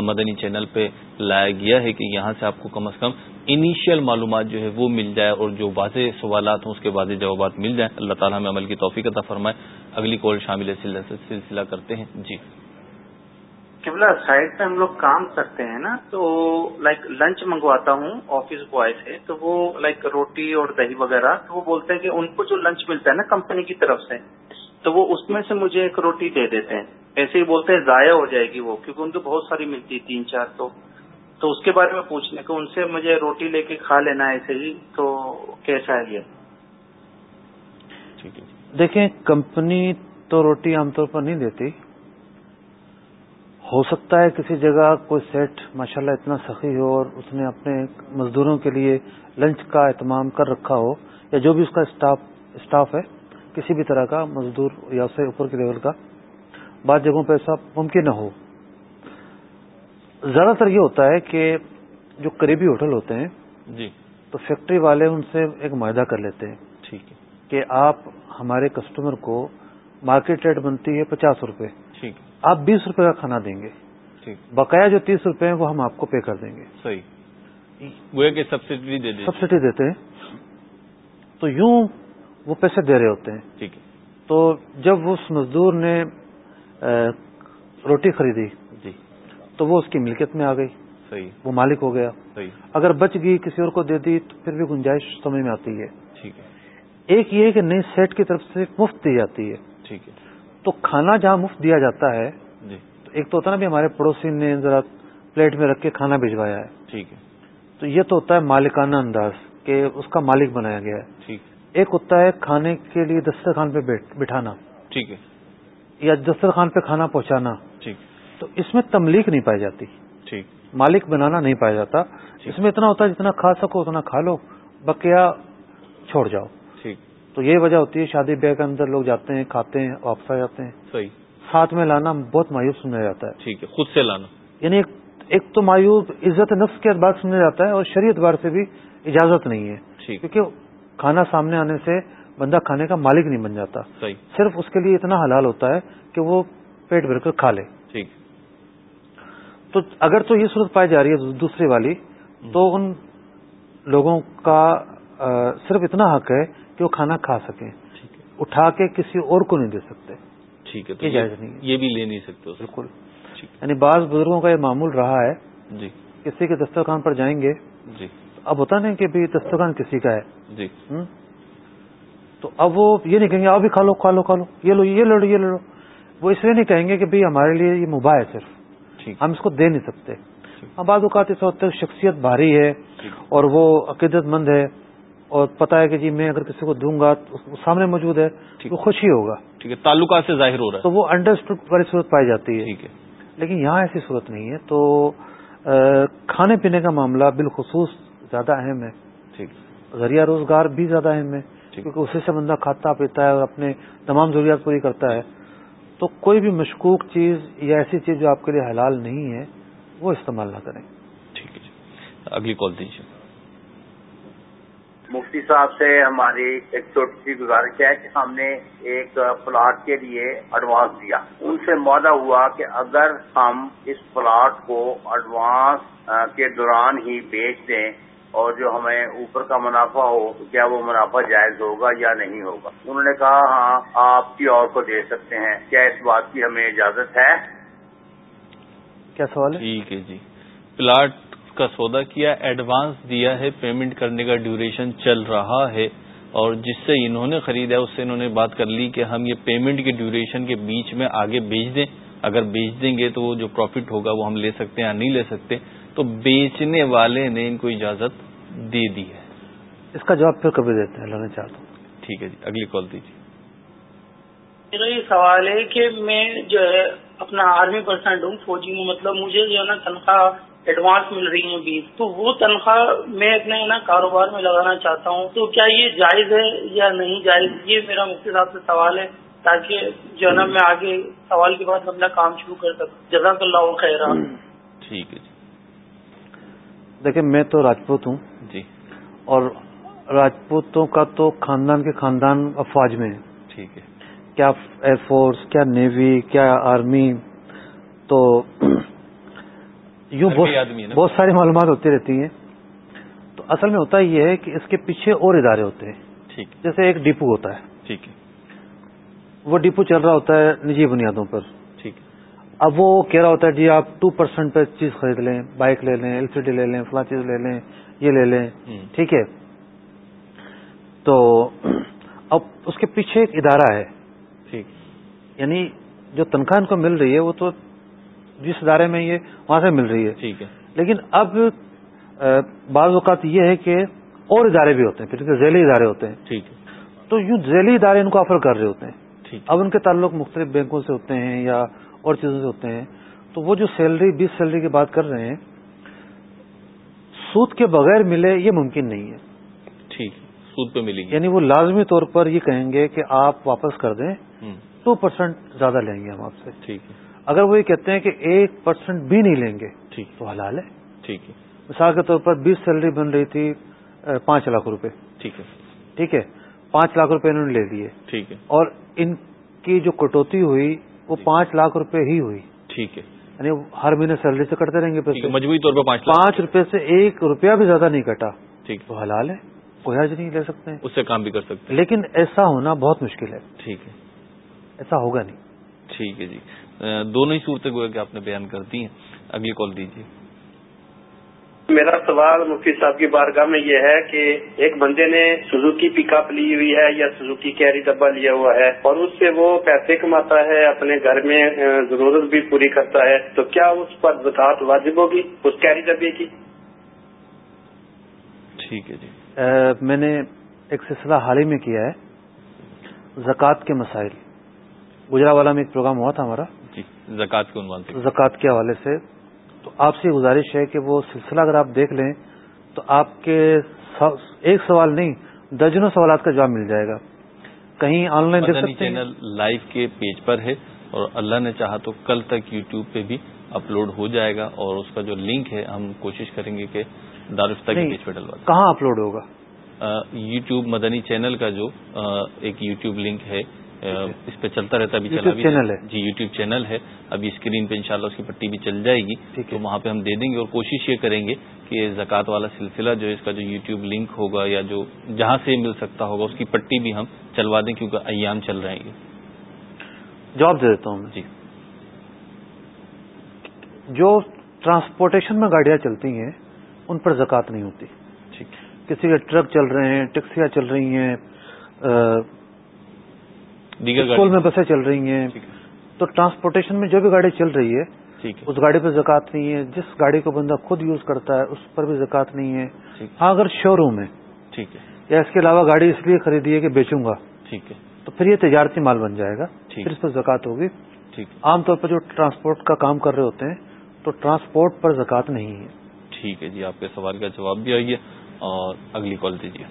مدنی چینل پہ لایا گیا ہے کہ یہاں سے آپ کو کم از کم انیشیل معلومات جو ہے وہ مل جائے اور جو واضح سوالات ہوں، اس کے واضح جوابات مل جائیں۔ اللہ تعالیٰ میں عمل کی توفیق عطا فرمائے۔ اگلی کال شامل سلسلہ کرتے ہیں۔ جی۔ قبلہ سائڈ پہ ہم لوگ کام کرتے ہیں نا، تو لائک لنچ منگواتا ہوں آفس بوائے سے، تو وہ لائک روٹی اور دہی وغیرہ، تو وہ بولتے ہیں کہ ان کو جو لنچ ملتا ہے نا کمپنی کی طرف سے، تو وہ اس میں سے مجھے ایک روٹی دے دیتے ہیں۔ ایسے ہی بولتے ہیں ضائع ہو جائے گی وہ، کیونکہ ان کو بہت ساری ملتی ہے تین چار تو۔ تو اس کے بارے میں پوچھنے کو ان سے مجھے روٹی لے کے کھا لینا ہے ایسے ہی، تو کیسا ہے یہ؟ دیکھیں، کمپنی تو روٹی عام طور پر نہیں دیتی۔ ہو سکتا ہے کسی جگہ کوئی سیٹ ماشاءاللہ اتنا سخی ہو اور اس نے اپنے مزدوروں کے لیے لنچ کا اہتمام کر رکھا ہو یا جو بھی اس کا اسٹاف ہے کسی بھی طرح کا مزدور یا اس سے اوپر کے لیول کا بعض جگہوں پہ ایسا ممکن نہ ہو۔ زیادہ تر یہ ہوتا ہے کہ جو قریبی ہوٹل ہوتے ہیں جی۔ تو فیکٹری والے ان سے ایک معاہدہ کر لیتے ہیں۔ ٹھیک ہے۔ کہ آپ ہمارے کسٹمر کو مارکیٹ ریٹ بنتی ہے پچاس روپے۔ ٹھیک۔ آپ بیس روپے کا کھانا دیں گے۔ بقایا جو تیس روپے ہیں وہ ہم آپ کو پے کر دیں گے۔ صحیح۔ وہ کہ سبسڈی دے دیں سبسڈی دیتے ہیں۔ تو یوں وہ پیسے دے رہے ہوتے ہیں۔ ٹھیک ہے۔ تو جب اس مزدور نے روٹی خریدی۔ جی۔ تو وہ اس کی ملکیت میں آ گئی۔ صحیح۔ وہ مالک ہو گیا۔ صحیح۔ اگر بچ گئی کسی اور کو دے دی تو پھر بھی گنجائش سمجھ میں آتی ہے۔ ٹھیک ہے۔ ایک یہ کہ نئی سیٹ کی طرف سے مفت دی جاتی ہے۔ ٹھیک ہے۔ تو کھانا جہاں مفت دیا جاتا ہے جی۔ تو ایک تو ہوتا ہے نا بھی ہمارے پڑوسی نے ذرا پلیٹ میں رکھ کے کھانا بھجوایا ہے۔ ٹھیک ہے۔ تو یہ تو ہوتا ہے مالکانہ انداز کہ اس کا مالک بنایا گیا ہے۔ ٹھیک۔ ایک ہوتا ہے کھانے کے لیے دسترخوان پہ بٹھانا۔ ٹھیک ہے۔ یا دسترخوان پہ کھانا پہنچانا۔ ٹھیک۔ تو اس میں تملیغ نہیں پائی جاتی۔ ٹھیک۔ مالک بنانا نہیں پایا جاتا۔ اس میں اتنا ہوتا ہے جتنا کھا سکو اتنا کھا لو۔ بقیہ چھوڑ جاؤ۔ تو یہ وجہ ہوتی ہے شادی بیاہ کے اندر لوگ جاتے ہیں کھاتے ہیں واپس آ جاتے ہیں۔ صحیح۔ ساتھ میں لانا بہت مایوس سمجھا جاتا ہے۔ ٹھیک ہے خود سے لانا۔ یعنی ایک ایک تو مایوب عزت نفس کے اعتبار سمجھا جاتا ہے اور شریعت بار سے بھی اجازت نہیں ہے۔ کیونکہ کھانا سامنے آنے سے بندہ کھانے کا مالک نہیں بن جاتا۔ صحیح۔ صرف اس کے لیے اتنا حلال ہوتا ہے کہ وہ پیٹ بھر کر کھا لے۔ ٹھیک۔ تو اگر تو یہ صورت پائی جا رہی ہے دوسری والی تو ان لوگوں کا صرف اتنا حق ہے کہ وہ کھانا کھا سکیں۔ اٹھا کے کسی اور کو نہیں دے سکتے۔ ٹھیک ہے یہ جائز نہیں یہ بھی لے نہیں سکتے۔ بالکل۔ یعنی بعض بزرگوں کا یہ معمول رہا ہے۔ جی۔ کسی کے دسترخوان پر جائیں گے۔ جی۔ اب ہوتا نہیں کہ بھی دسترخوان کسی کا ہے۔ جی؟ تو اب وہ یہ نہیں کہیں گے آپ بھی کھا لو کھا لو کھا لو۔ یہ لو یہ لو یہ لو۔ وہ اس لیے نہیں کہیں گے کہ بھئی ہمارے لیے یہ مباح ہے صرف۔ ہم اس کو دے نہیں سکتے۔ ہاں بعض اوقات اس وقت تک شخصیت بھاری ہے اور وہ عقیدت مند ہے۔ اور پتا ہے کہ جی میں اگر کسی کو دوں گا تو سامنے موجود ہے۔ وہ خوشی ہوگا۔ ٹھیک ہے تعلقات سے ظاہر ہو رہا تو وہ انڈرسٹوڈ والی صورت پائی جاتی ہے۔ ہے ٹھیک ہے۔ لیکن یہاں ایسی صورت نہیں ہے۔ تو کھانے پینے کا معاملہ بالخصوص زیادہ اہم ہے۔ ٹھیک۔ ذریعہ روزگار بھی زیادہ اہم ہے۔ کیونکہ اسی سے بندہ کھاتا پیتا ہے اور اپنے تمام ضروریات پوری کرتا ہے۔ تو کوئی بھی مشکوک چیز یا ایسی چیز جو آپ کے لیے حلال نہیں ہے وہ استعمال نہ کریں۔ ٹھیک ہے جی۔ اگلی کال دیجیے۔ مفتی صاحب سے ہماری ایک چھوٹی سی گزارش ہے کہ ہم نے ایک پلاٹ کے لیے ایڈوانس دیا۔ ان سے معاہدہ ہوا کہ اگر ہم اس پلاٹ کو ایڈوانس کے دوران ہی بیچ دیں اور جو ہمیں اوپر کا منافع ہو تو کیا وہ منافع جائز ہوگا یا نہیں ہوگا؟ انہوں نے کہا ہاں آپ کی اور کو دے سکتے ہیں۔ کیا اس بات کی ہمیں اجازت ہے؟ کیا سوال ہے؟ ٹھیک ہے جی۔ پلاٹ کا سودا کیا ایڈوانس دیا ہے پیمنٹ کرنے کا ڈیوریشن چل رہا ہے اور جس سے انہوں نے خریدا ہے اس سے انہوں نے بات کر لی کہ ہم یہ پیمنٹ کے ڈیوریشن کے بیچ میں آگے بیچ دیں۔ اگر بیچ دیں گے تو وہ جو پروفٹ ہوگا وہ ہم لے سکتے ہیں یا نہیں لے سکتے۔ تو بیچنے والے نے ان کو اجازت دے دی ہے۔ اس کا جواب پھر کبھی دیتے ہیں۔ لینا چاہتا ہوں ٹھیک ہے جی اگلی کال دیجیے۔ میرا یہ سوال ہے کہ میں جو ہے اپنا آرمی پرسنٹ ہوں فوجی ہوں مطلب مجھے جو ہے نا تنخواہ ایڈوانس مل رہی ہے بیس تو وہ تنخواہ میں اپنے نا کاروبار میں لگانا چاہتا ہوں تو کیا یہ جائز ہے یا نہیں جائز؟ یہ میرا مفتی صاحب سے سوال ہے تاکہ جو ہے نا میں آگے سوال کے بعد اپنا کام شروع کر سکوں۔ جزاک اللہ خیر ٹھیک ہے جی۔ دیکھیں میں تو راجپوت ہوں۔ جی۔ اور راجپوتوں کا تو خاندان کے خاندان افواج میں ہے ٹھیک ہے۔ کیا ایئر فورس کیا نیوی کیا آرمی تو یوں بہت ساری معلومات ہوتی رہتی ہیں۔ تو اصل میں ہوتا یہ ہے کہ اس کے پیچھے اور ادارے ہوتے ہیں۔ ٹھیک جیسے ایک ڈپو ہوتا ہے۔ ٹھیک ہے۔ وہ ڈپو چل رہا ہوتا ہے نجی بنیادوں پر۔ ٹھیک اب وہ کہہ رہا ہوتا ہے جی آپ ٹو پرسینٹ پہ چیز خرید لیں بائک لے لیں ایل سی ڈی لے لیں فلاں چیز لے لیں یہ لے لیں۔ ٹھیک ہے۔ تو اب اس کے پیچھے ایک ادارہ ہے۔ ٹھیک۔ یعنی جو تنخواہ ان کو مل رہی ہے وہ تو جس ادارے میں یہ وہاں سے مل رہی ہے۔ ٹھیک ہے۔ لیکن اب بعض اوقات یہ ہے کہ اور ادارے بھی ہوتے ہیں پھر ذیلی ادارے ہوتے ہیں۔ ٹھیک ہے۔ تو یوں ذیلی ادارے ان کو آفر کر رہے ہوتے ہیں۔ اب ان کے تعلق مختلف بینکوں سے ہوتے ہیں یا اور چیزوں سے ہوتے ہیں۔ تو وہ جو سیلری بیس سیلری کی بات کر رہے ہیں سود کے بغیر ملے یہ ممکن نہیں ہے۔ ٹھیک سود پہ ملے گی۔ یعنی وہ لازمی طور پر یہ کہیں گے کہ آپ واپس کر دیں۔ ٹو پرسینٹ زیادہ لیں گے ہم آپ سے۔ ٹھیک ہے۔ اگر وہ یہ کہتے ہیں کہ ایک پرسینٹ بھی نہیں لیں گے ٹھیک تو حلال ہے۔ ٹھیک ہے۔ مثال کے طور پر بیس سیلری بن رہی تھی پانچ لاکھ روپے۔ ٹھیک ہے۔ ٹھیک ہے پانچ لاکھ روپے انہوں نے لے لیے۔ ٹھیک ہے۔ اور ان کی جو کٹوتی ہوئی وہ پانچ لاکھ روپے ہی ہوئی۔ ٹھیک ہے۔ یعنی ہر مہینے سیلری سے کٹتے رہیں گے پیسے۔ مجموعی طور پر پانچ روپے سے ایک روپیہ بھی زیادہ نہیں کٹا۔ ٹھیک تو حلال ہے کوئی حج نہیں لے سکتے۔ ہیں اس سے کام بھی کر سکتے لیکن ایسا ہونا بہت مشکل ہے۔ ٹھیک ہے۔ ایسا ہوگا نہیں۔ ٹھیک ہے جی۔ دونوں ہی صورتیں گویا کہ آپ نے بیان کر دی ہیں۔ اگلی کال دیجیے۔ میرا سوال مفتی صاحب کی بارگاہ میں یہ ہے کہ ایک بندے نے سزوکی پک اپ لی ہوئی ہے یا سزوکی کیری ڈبا لیا ہوا ہے اور اس سے وہ پیسے کماتا ہے اپنے گھر میں ضرورت بھی پوری کرتا ہے تو کیا اس پر زکات واجب ہوگی اس کیری ڈبے کی؟ ٹھیک ہے جی۔ میں نے ایک سلسلہ حال ہی میں کیا ہے۔ زکوٰۃ کے مسائل۔ گجرا والا میں ایک پروگرام ہوا تھا ہمارا۔ زکوٰۃ کے عنوان سے۔ زکوٰۃ کے حوالے سے۔ تو آپ سے گزارش ہے کہ وہ سلسلہ اگر آپ دیکھ لیں تو آپ کے ایک سوال نہیں درجنوں سوالات کا جواب مل جائے گا۔ کہیں آن لائن دیکھ سکتے چینل لائیو کے پیج پر ہے اور اللہ نے چاہا تو کل تک یوٹیوب پہ بھی اپلوڈ ہو جائے گا اور اس کا جو لنک ہے ہم کوشش کریں گے کہ دارفتہ کے پیج پہ ڈلوا کہاں اپلوڈ ہوگا؟ یوٹیوب مدنی چینل کا جو ایک یوٹیوب لنک ہے اس پہ چلتا رہتا ابھی چلا چینل ہے۔ جی یوٹیوب چینل ہے۔ ابھی اسکرین پہ انشاءاللہ اس کی پٹی بھی چل جائے گی۔ تو وہاں پہ ہم دے دیں گے اور کوشش یہ کریں گے کہ زکوٰۃ والا سلسلہ جو اس کا جو یوٹیوب لنک ہوگا یا جو جہاں سے مل سکتا ہوگا اس کی پٹی بھی ہم چلوا دیں کیونکہ ایام چل رہے ہیں۔ جواب دے دیتا ہوں جی۔ جو ٹرانسپورٹیشن میں گاڑیاں چلتی ہیں ان پر زکوٰۃ نہیں ہوتی۔ ٹھیک۔ کسی کے ٹرک چل رہے ہیں ٹیکسیاں چل رہی ہیں اسکول میں بسیں چل رہی ہیں۔ تو ٹرانسپورٹیشن میں جو بھی گاڑی چل رہی ہے اس گاڑی پہ زکات نہیں ہے۔ جس گاڑی کو بندہ خود یوز کرتا ہے اس پر بھی زکات نہیں ہے۔ ہاں اگر شو روم ہے۔ ٹھیک ہے۔ یا اس کے علاوہ گاڑی اس لیے خریدی ہے کہ بیچوں گا۔ ٹھیک ہے۔ تو پھر یہ تجارتی مال بن جائے گا۔ پھر اس پر زکات ہوگی۔ ٹھیک عام طور پر جو ٹرانسپورٹ کا کام کر رہے ہوتے ہیں تو ٹرانسپورٹ پر زکات نہیں ہے۔ ٹھیک ہے جی آپ کے سوال کا جواب بھی آئیے اور اگلی کال دیجیے۔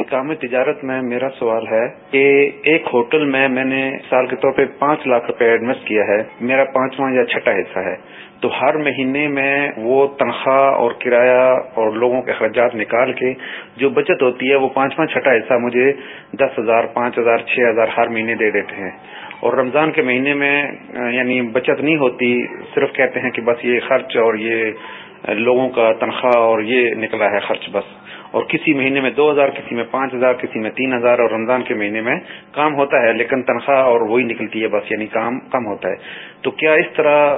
حکام تجارت میں میرا سوال ہے کہ ایک ہوٹل میں میں نے سال کے طور پہ پانچ لاکھ روپے انویسٹ کیا ہے، میرا پانچواں یا چھٹا حصہ ہے۔ تو ہر مہینے میں وہ تنخواہ اور کرایہ اور لوگوں کے اخراجات نکال کے جو بچت ہوتی ہے، وہ پانچواں چھٹا حصہ مجھے دس ہزار، پانچ ہزار، چھ ہزار ہر مہینے دے دیتے ہیں۔ اور رمضان کے مہینے میں یعنی بچت نہیں ہوتی، صرف کہتے ہیں کہ بس یہ خرچ اور یہ لوگوں کا تنخواہ اور یہ نکلا ہے خرچ بس۔ اور کسی مہینے میں دو ہزار، کسی میں پانچ ہزار، کسی میں تین ہزار، اور رمضان کے مہینے میں کام ہوتا ہے، لیکن تنخواہ اور وہی نکلتی ہے، بس یعنی کام کم ہوتا ہے۔ تو کیا اس طرح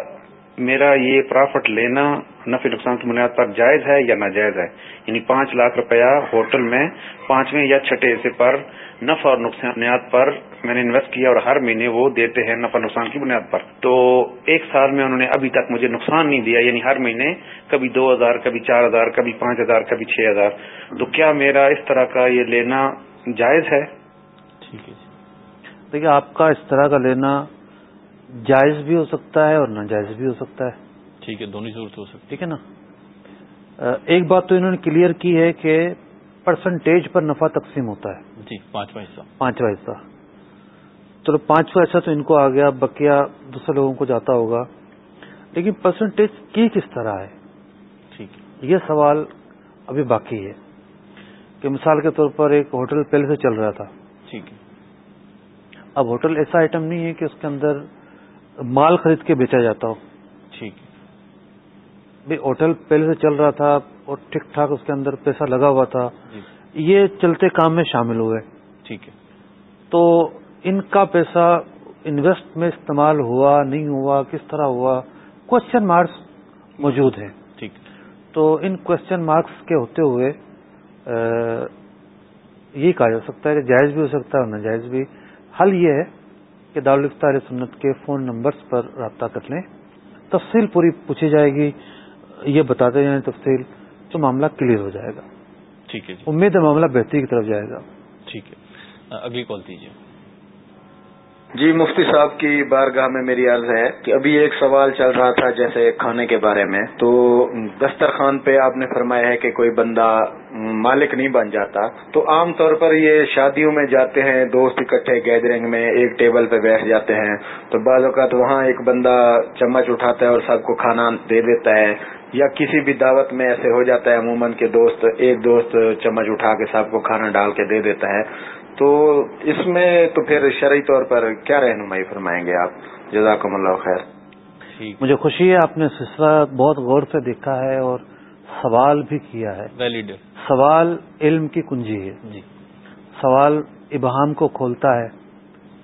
میرا یہ پرافٹ لینا نفع نقصان کی بنیاد پر جائز ہے یا ناجائز ہے؟ یعنی پانچ لاکھ روپیہ ہوٹل میں پانچویں یا چھٹے حصے پر نفع اور نقصان بنیاد پر میں نے انویسٹ کیا اور ہر مہینے وہ دیتے ہیں نفع نقصان کی بنیاد پر۔ تو ایک سال میں انہوں نے ابھی تک مجھے نقصان نہیں دیا یعنی ہر مہینے کبھی دو ہزار کبھی چار ہزار کبھی پانچ ہزار کبھی چھ ہزار۔ تو کیا میرا اس طرح کا یہ لینا جائز ہے؟ ٹھیک ہے جی۔ دیکھیے آپ کا اس طرح کا لینا جائز بھی ہو سکتا ہے اور ناجائز بھی ہو سکتا ہے۔ ٹھیک ہے دونوں صورت ہو سکتی ٹھیک ہے نا؟ ایک بات تو انہوں نے کلیئر کی ہے کہ پرسنٹیج پر نفع تقسیم ہوتا ہے۔ جی پانچواں حصہ۔ پانچواں حصہ۔ چلو پانچواں حصہ تو ان کو آ گیا بکیا دوسرے لوگوں کو جاتا ہوگا۔ لیکن پرسنٹیج کی کس طرح ہے؟ ٹھیک۔ یہ سوال ابھی باقی ہے کہ مثال کے طور پر ایک ہوٹل پہلے سے چل رہا تھا۔ ٹھیک۔ ہے اب ہوٹل ایسا آئٹم نہیں ہے کہ اس کے اندر مال خرید کے بیچا جاتا ہو۔ ٹھیک۔ بھائی ہوٹل پہلے سے چل رہا تھا اور ٹھیک ٹھاک اس کے اندر پیسہ لگا ہوا تھا جی۔ یہ چلتے کام میں شامل ہوئے۔ ٹھیک ہے۔ تو ان کا پیسہ انویسٹ میں استعمال ہوا نہیں ہوا کس طرح ہوا کوشچن مارکس موجود ہیں۔ ٹھیک۔ تو ان کوشچن مارکس کے ہوتے ہوئے یہی کہا جا سکتا ہے کہ جائز بھی ہو سکتا ہے اور ناجائز بھی۔ حل یہ ہے کہ دارالفتار سنت کے فون نمبرز پر رابطہ کر لیں۔ تفصیل پوری پوچھی جائے گی۔ یہ بتاتے جائیں تفصیل تو معاملہ کلیئر ہو جائے گا۔ ٹھیک ہے جی۔ امید ہے معاملہ بہتری کی طرف جائے گا۔ ٹھیک ہے۔ اگلی کال دیجیے۔ جی مفتی صاحب کی بارگاہ میں میری عرض ہے کہ ابھی ایک سوال چل رہا تھا جیسے کھانے کے بارے میں۔ تو دسترخوان پہ آپ نے فرمایا ہے کہ کوئی بندہ مالک نہیں بن جاتا۔ تو عام طور پر یہ شادیوں میں جاتے ہیں دوست اکٹھے گیدرنگ میں ایک ٹیبل پہ بیٹھ جاتے ہیں۔ تو بعض اوقات وہاں ایک بندہ چمچ اٹھاتا ہے اور سب کو کھانا دے دیتا ہے۔ یا کسی بھی دعوت میں ایسے ہو جاتا ہے عموماً کے دوست ایک دوست چمچ اٹھا کے سب کو کھانا ڈال کے دے دیتا ہے تو اس میں تو پھر شرعی طور پر کیا رہنمائی فرمائیں گے آپ؟ جزاکم اللہ خیر۔ مجھے خوشی ہے آپ نے سلسلہ بہت غور سے دیکھا ہے اور سوال بھی کیا ہے۔ ویلڈ سوال علم کی کنجی ہے۔ جی۔ سوال ابہام کو کھولتا ہے۔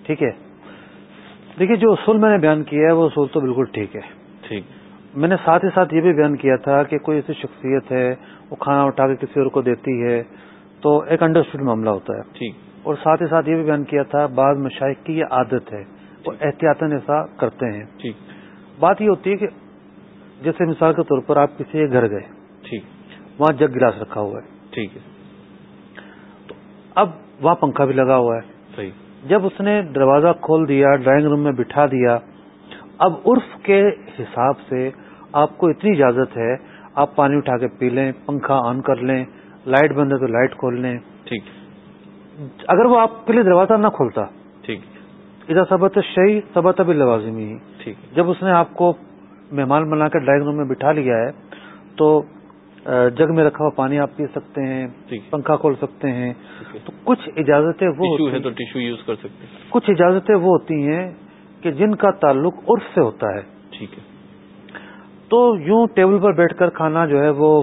ٹھیک ہے۔ دیکھیے جو اصول میں نے بیان کیا ہے وہ اصول تو بالکل ٹھیک ہے۔ ٹھیک۔ میں نے ساتھ ہی ساتھ یہ بھی بیان کیا تھا کہ کوئی ایسی شخصیت ہے وہ کھانا اٹھا کے کسی اور کو دیتی ہے تو ایک انڈرسٹوڈ معاملہ ہوتا ہے۔ ٹھیک اور ساتھ ہی ساتھ یہ بھی بیان کیا تھا بعض مشائق کی یہ عادت ہے وہ احتیاطاً ایسا کرتے ہیں۔ ٹھیک بات یہ ہوتی ہے کہ جیسے مثال کے طور پر آپ کسی کے گھر گئے۔ ٹھیک وہاں جگ گلاس رکھا ہوا ہے۔ ٹھیک ہے۔ تو اب وہاں پنکھا بھی لگا ہوا ہے۔ صحیح۔ جب اس نے دروازہ کھول دیا ڈرائنگ روم میں بٹھا دیا اب عرف کے حساب سے آپ کو اتنی اجازت ہے آپ پانی اٹھا کے پی لیں پنکھا آن کر لیں لائٹ بند ہے تو لائٹ کھول لیں۔ ٹھیک۔ اگر وہ آپ کے لیے دروازہ نہ کھولتا۔ ٹھیک۔ ادھر سبت شہی سبت ابھی لوازمی ٹھیک۔ جب اس نے آپ کو مہمان بنا کے ڈرائنگ روم میں بٹھا لیا ہے تو جگ میں رکھا ہوا پانی آپ پی سکتے ہیں پنکھا کھول سکتے ہیں۔ تو کچھ اجازتیں وہ ہے تو ٹیشو یوز کر سکتے ہیں۔ کچھ اجازتیں وہ ہوتی ہیں کہ جن کا تعلق عرف سے ہوتا ہے۔ ٹھیک ہے۔ تو یوں ٹیبل پر بیٹھ کر کھانا جو ہے وہ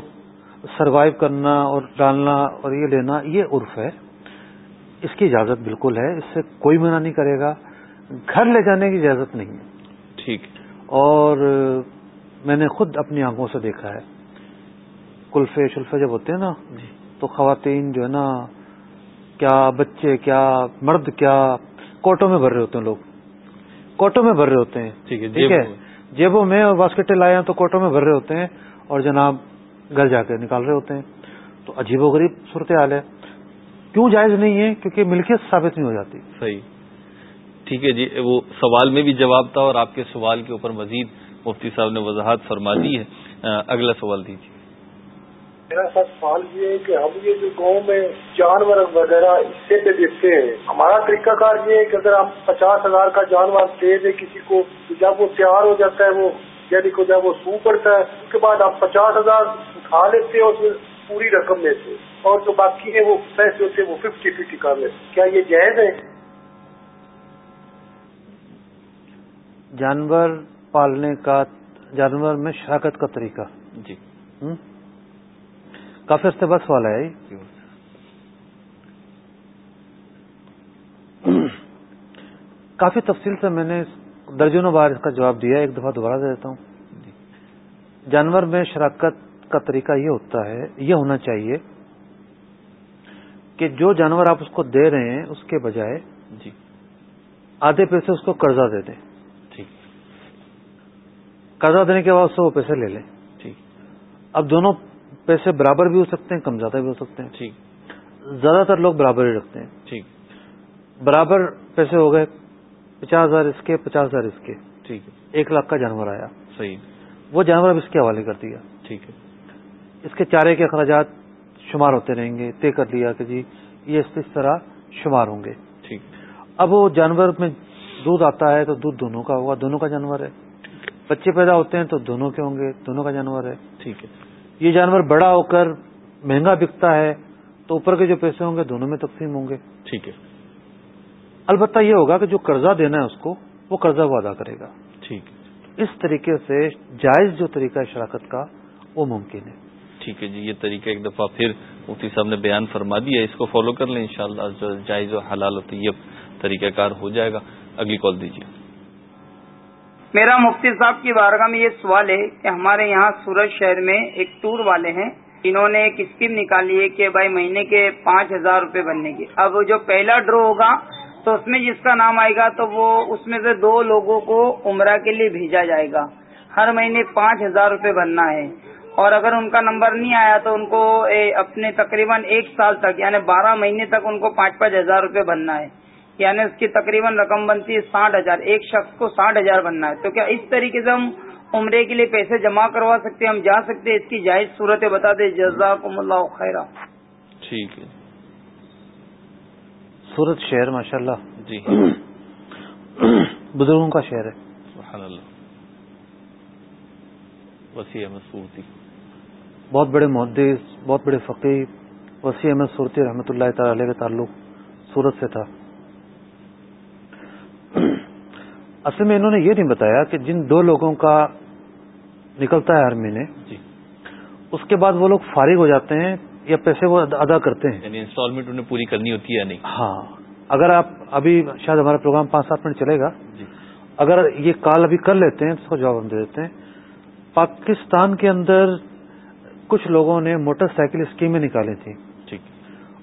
سروائیو کرنا اور ڈالنا اور یہ لینا یہ عرف ہے۔ اس کی اجازت بالکل ہے اس سے کوئی منع نہیں کرے گا۔ گھر لے جانے کی اجازت نہیں ہے۔ ٹھیک۔ اور میں نے خود اپنی آنکھوں سے دیکھا ہے۔ کلفے شلفے جب ہوتے ہیں نا تو خواتین جو ہے نا کیا بچے کیا مرد کیا کوٹوں میں بھر رہے ہوتے ہیں لوگ۔ کوٹوں میں بھر رہے ہوتے ہیں۔ ٹھیک ہے ٹھیک ہے؟ جیبوں میں اور باسکٹیں لائے ہیں تو کوٹوں میں بھر رہے ہوتے ہیں اور جناب گھر جا کے نکال رہے ہوتے ہیں۔ تو عجیب و غریب صورتحال ہے۔ کیوں جائز نہیں ہے؟ کیونکہ ملکیت ثابت نہیں ہو جاتی۔ صحیح۔ ٹھیک ہے جی وہ سوال میں بھی جواب تھا اور آپ کے سوال کے اوپر مزید مفتی صاحب نے وضاحت فرما دی ہے۔ اگلا سوال دیجیے۔ میرا سر سوال یہ ہے کہ ہم یہ جو گاؤں میں جانور وغیرہ حصے پہ دیتے ہیں ہمارا طریقہ کار یہ ہے کہ اگر ہم پچاس ہزار کا جانور دے دیں کسی کو جب وہ تیار ہو جاتا ہے وہ یعنی کو جب وہ سو پڑتا ہے اس کے بعد ہم پچاس ہزار اٹھا لیتے ہیں اس میں پوری رقم میں سے اور جو باقی ہے وہ پیسے ہوتے ہیں وہ ففٹی ففٹی کر لیتے کیا یہ جائز ہے؟ جانور پالنے کا جانور میں شراکت کا طریقہ۔ جی۔ کافی عرصے بعد سوال ہے۔ کافی تفصیل سے میں نے درجنوں بار اس کا جواب دیا ایک دفعہ دوبارہ دے دیتا ہوں۔ جانور میں شراکت کا طریقہ یہ ہوتا ہے یہ ہونا چاہیے کہ جو جانور آپ اس کو دے رہے ہیں اس کے بجائے جی آدھے پیسے اس کو قرضہ دے دیں۔ ٹھیک قرضہ دینے کے بعد اس سے وہ پیسے لے لیں۔ ٹھیک اب دونوں پیسے برابر بھی ہو سکتے ہیں کم زیادہ بھی ہو سکتے ہیں۔ ٹھیک۔ زیادہ تر لوگ برابر ہی رکھتے ہیں۔ ٹھیک۔ برابر پیسے ہو گئے پچاس ہزار اس کے پچاس ہزار اس کے۔ ٹھیک۔ ہے ایک لاکھ کا جانور آیا۔ صحیح۔ وہ جانور اب اس کے حوالے کر دیا۔ ٹھیک ہے۔ اس کے چارے کے اخراجات شمار ہوتے رہیں گے۔ طے کر لیا کہ جی یہ اس طرح شمار ہوں گے۔ ٹھیک۔ اب وہ جانور میں دودھ آتا ہے تو دودھ دونوں کا ہوگا۔ دونوں کا جانور ہے۔ بچے پیدا ہوتے ہیں تو دونوں کے ہوں گے۔ دونوں کا جانور ہے۔ ٹھیک ہے۔ یہ جانور بڑا ہو کر مہنگا بکتا ہے تو اوپر کے جو پیسے ہوں گے دونوں میں تقسیم ہوں گے۔ ٹھیک ہے۔ البتہ یہ ہوگا کہ جو قرضہ دینا ہے اس کو وہ قرضہ وہ ادا کرے گا۔ ٹھیک اس طریقے سے جائز جو طریقہ ہے شراکت کا وہ ممکن ہے۔ ٹھیک ہے جی یہ طریقہ ایک دفعہ پھر مفتی صاحب نے بیان فرما دیا اس کو فالو کر لیں انشاءاللہ جو جائز و حلال ہے یہ طریقہ کار ہو جائے گا۔ اگلی کال دیجیے۔ میرا مفتی صاحب کی بارگاہ میں یہ سوال ہے کہ ہمارے یہاں سورج شہر میں ایک ٹور والے ہیں۔ انہوں نے ایک اسکیم نکالی ہے کہ بھائی مہینے کے پانچ ہزار روپے بننے کے۔ اب جو پہلا ڈرو ہوگا تو اس میں جس کا نام آئے گا تو وہ اس میں سے دو لوگوں کو عمرہ کے لیے بھیجا جائے گا۔ ہر مہینے پانچ ہزار روپے بننا ہے۔ اور اگر ان کا نمبر نہیں آیا تو ان کو اپنے تقریباً ایک سال تک یعنی بارہ مہینے تک ان کو پانچ پانچ ہزار روپے بننا ہے۔ یعنی اس کی تقریباً رقم بنتی ہے ساٹھ ہزار۔ ایک شخص کو ساٹھ ہزار بننا ہے۔ تو کیا اس طریقے سے ہم عمرے کے لیے پیسے جمع کروا سکتے ہیں؟ ہم جا سکتے ہیں؟ اس کی جائز صورت بتا دیں۔ جزاکم اللہ خیرہ ٹھیک ہے۔ سورت شہر ماشاء اللہ جی۔ بزرگوں کا شہر ہے۔ سبحان اللہ۔ وسیع احمد صورتی بہت بڑے محدث بہت بڑے فقیر وسیع احمد صورتی رحمۃ اللہ تعالی علیہ کا تعلق سورت سے تھا۔ اصل میں انہوں نے یہ نہیں بتایا کہ جن دو لوگوں کا نکلتا ہے ہر مہینے جی۔ اس کے بعد وہ لوگ فارغ ہو جاتے ہیں یا پیسے وہ ادا کرتے ہیں۔ یعنی انسٹالمنٹ انہیں پوری کرنی ہوتی ہے یا نہیں؟ ہاں۔ اگر آپ ابھی شاید ہمارا پروگرام پانچ سات منٹ چلے گا جی۔ اگر یہ کال ابھی کر لیتے ہیں تو اس کو جواب ہم دے دیتے ہیں۔ پاکستان کے اندر کچھ لوگوں نے موٹر سائیکل اسکیمیں نکالی تھیں ٹھیک۔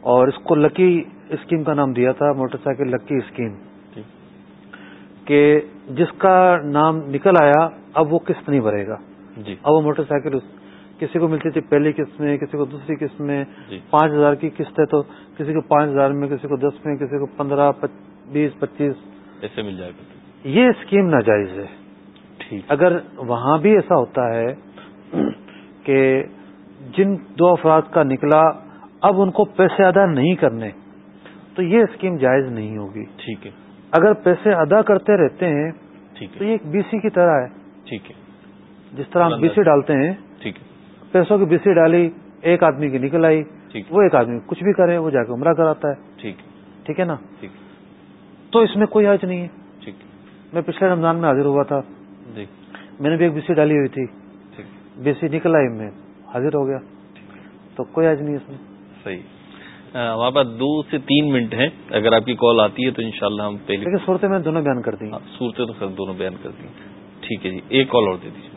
اور اس کو لکی اسکیم کا نام دیا تھا موٹر سائیکل لکی اسکیم۔ کہ جس کا نام نکل آیا اب وہ قسط نہیں بھرے گا۔ جی۔ اب وہ موٹر سائیکل کسی کو ملتی تھی پہلی قسط میں کسی کو دوسری قسط میں جی۔ پانچ ہزار کی قسط ہے تو کسی کو پانچ ہزار میں کسی کو دس میں کسی کو پندرہ بیس پچیس۔ ایسے مل جائے گا۔ یہ اسکیم ناجائز ہے۔ ٹھیک۔ اگر وہاں بھی ایسا ہوتا ہے کہ جن دو افراد کا نکلا اب ان کو پیسے ادا نہیں کرنے تو یہ اسکیم جائز نہیں ہوگی۔ ٹھیک ہے۔ اگر پیسے ادا کرتے رہتے ہیں ٹھیک تو یہ ایک بی سی کی طرح ہے۔ ٹھیک ہے۔ جس طرح ہم بی سی ڈالتے ہیں۔ ٹھیک ہے۔ پیسوں کی بی سی ڈالی ایک آدمی کی نکل آئی وہ ایک آدمی کچھ بھی کرے وہ جا کے عمرہ کراتا ہے۔ ٹھیک ٹھیک ہے نا؟ تو اس میں کوئی حرج نہیں ہے۔ ٹھیک میں پچھلے رمضان میں حاضر ہوا تھا۔ جی۔ میں نے بھی ایک بی سی ڈالی ہوئی تھی۔ بی سی نکل آئی میں حاضر ہو گیا۔ تو کوئی حرج نہیں اس میں۔ صحیح۔ ہمارے پاس دو سے تین منٹ ہیں۔ اگر آپ کی کال آتی ہے تو انشاءاللہ ہم پہلے صورتیں میں دونوں بیان کر دی ہاں، صورتیں تو سر دونوں بیان کر دی ٹھیک ہے جی ایک کال اور دے دیجیے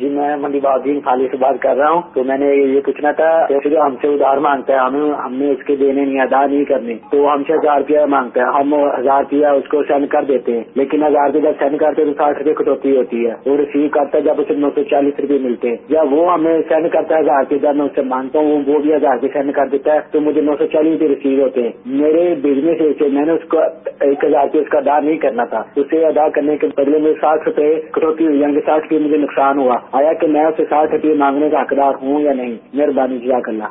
جی میں منڈی بادین خالی سے بات کر رہا ہوں، تو میں نے یہ پوچھنا تھا جیسے جو ہم سے ادھار مانگتا ہے ہمیں ہم نے اس کے دینے نہیں، ادا نہیں کرنے تو ہم سے ہزار روپیہ مانگتا ہے ہم ہزار روپیہ اس کو سینڈ کر دیتے ہیں۔ لیکن ہزار روپیہ جب سینڈ کرتے ہیں تو ساٹھ روپئے کٹوتی ہوتی ہے۔ وہ ریسیو کرتا ہے جب اسے نو سو چالیس روپئے ملتے ہیں۔ جب وہ ہمیں سینڈ کرتا ہے ہزار روپیہ، جب میں اس سے مانگتا ہوں، وہ بھی ہزار روپئے سینڈ کر دیتا ہے، تو مجھے نو سو چالیس روپئے ریسیو ہوتے ہیں۔ میرے بزنس سے میں نے اس کو ایک ہزار روپئے اس کا ادا نہیں کرنا تھا۔ اسے ادا کرنے کے بدلے میں ساٹھ روپئے کٹوتی ہوئی یعنی ساٹھ روپئے مجھے نقصان ہوا۔ آیا کہ میں اسے ساٹھ روپئے مانگنے کا حقدار ہوں یا نہیں؟ مہربانی جزاک اللہ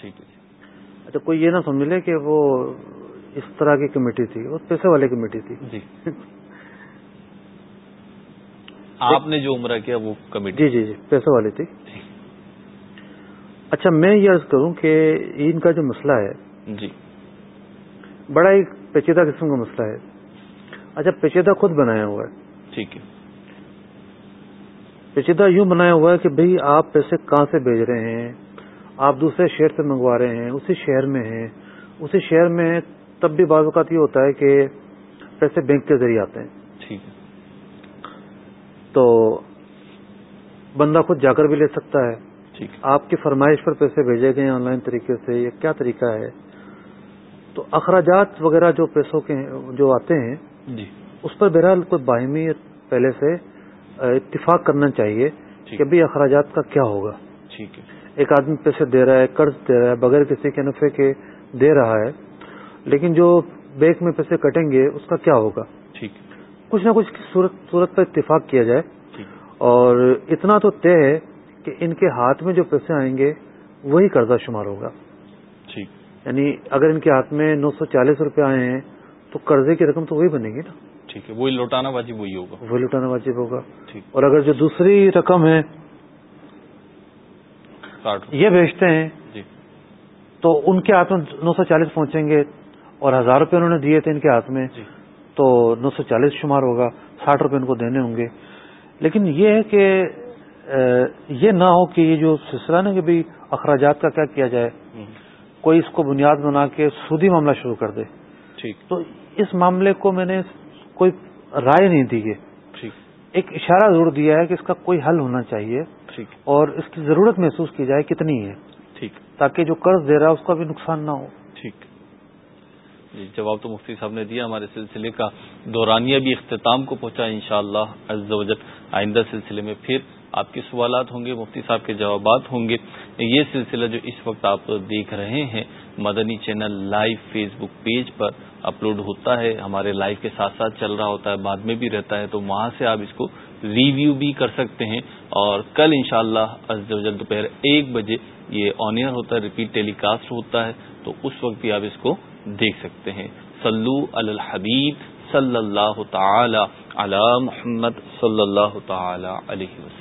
ٹھیک ہے جی۔ اچھا کوئی یہ نہ سمجھ لے کہ وہ اس طرح کی کمیٹی تھی وہ پیسے والی کمیٹی تھی۔ جی۔ آپ نے جو عمرہ کیا وہ کمیٹی۔ جی جی جی پیسے والی تھی اچھا میں یہ عرض کروں کہ ان کا جو مسئلہ ہے جی۔ بڑا ہی پیچیدہ قسم کا مسئلہ ہے۔ اچھا پیچیدہ خود بنایا ہوا ہے۔ ٹھیک ہے۔ پیچیدہ یوں بنایا ہوا ہے کہ بھئی آپ پیسے کہاں سے بھیج رہے ہیں؟ آپ دوسرے شہر سے منگوا رہے ہیں اسی شہر میں ہیں۔ اسی شہر میں تب بھی بعض اوقات یہ ہوتا ہے کہ پیسے بینک کے ذریعے آتے ہیں۔ ٹھیک ہے۔ تو بندہ خود جا کر بھی لے سکتا ہے۔ آپ کی فرمائش پر پیسے بھیجے گئے آن لائن طریقے سے یا کیا طریقہ ہے؟ تو اخراجات وغیرہ جو پیسوں کے جو آتے ہیں جی۔ اس پر بہرحال کوئی باہمی پہلے سے اتفاق کرنا چاہیے کہ بھی اخراجات کا کیا ہوگا۔ ٹھیک ہے۔ ایک آدمی پیسے دے رہا ہے قرض دے رہا ہے بغیر کسی کے نفے کے دے رہا ہے لیکن جو بینک میں پیسے کٹیں گے اس کا کیا ہوگا؟ ٹھیک۔ کچھ نہ کچھ صورت پر اتفاق کیا جائے۔ اور اتنا تو طے ہے کہ ان کے ہاتھ میں جو پیسے آئیں گے وہی قرضہ شمار ہوگا۔ ٹھیک۔ یعنی اگر ان کے ہاتھ میں نو سو چالیس روپے آئے ہیں تو قرضے کی رقم تو وہی بنے گی نا۔ ٹھیک ہے وہی لوٹانا واجب وہی ہوگا۔ وہی لوٹانا واجب ہوگا۔ ٹھیک۔ اور اگر جو دوسری رقم ہے یہ بیچتے ہیں جی۔ تو ان کے ہاتھ میں نو سو چالیس پہنچیں گے اور ہزار روپے انہوں نے دیے تھے ان کے ہاتھ میں جی۔ تو نو سو چالیس شمار ہوگا ساٹھ روپے ان کو دینے ہوں گے۔ لیکن یہ ہے کہ یہ نہ ہو کہ یہ جو سلسلہ نا کہ بھائی اخراجات کا کیا کیا جائے کوئی اس کو بنیاد بنا کے سودی معاملہ شروع کر دے۔ ٹھیک۔ تو اس معاملے کو میں نے کوئی رائے نہیں دی ہے۔ ٹھیک۔ ایک اشارہ ضرور دیا ہے کہ اس کا کوئی حل ہونا چاہیے ٹھیک۔ اور اس کی ضرورت محسوس کی جائے کتنی ہے۔ ٹھیک۔ تاکہ جو قرض دے رہا ہے اس کا بھی نقصان نہ ہو۔ ٹھیک۔ جی جواب تو مفتی صاحب نے دیا۔ ہمارے سلسلے کا دورانیہ بھی اختتام کو پہنچا ان شاء اللہ آئندہ سلسلے میں پھر آپ کے سوالات ہوں گے، مفتی صاحب کے جوابات ہوں گے۔ یہ سلسلہ جو اس وقت آپ دیکھ رہے ہیں، Madani channel live Facebook page پر اپلوڈ ہوتا ہے۔ ہمارے لائیو کے ساتھ ساتھ چل رہا ہوتا ہے، بعد میں بھی رہتا ہے، تو وہاں سے آپ اس کو ریویو بھی کر سکتے ہیں۔ اور کل انشاءاللہ شاء اللہ دوپہر ایک بجے یہ آن ایئر ہوتا ہے ریپیٹ ٹیلی کاسٹ ہوتا ہے، تو اس وقت بھی آپ اس کو دیکھ سکتے ہیں۔ سلو الحبیب صلی اللہ تعالی علی محمد صلی اللہ تعالی علیہ وسلم۔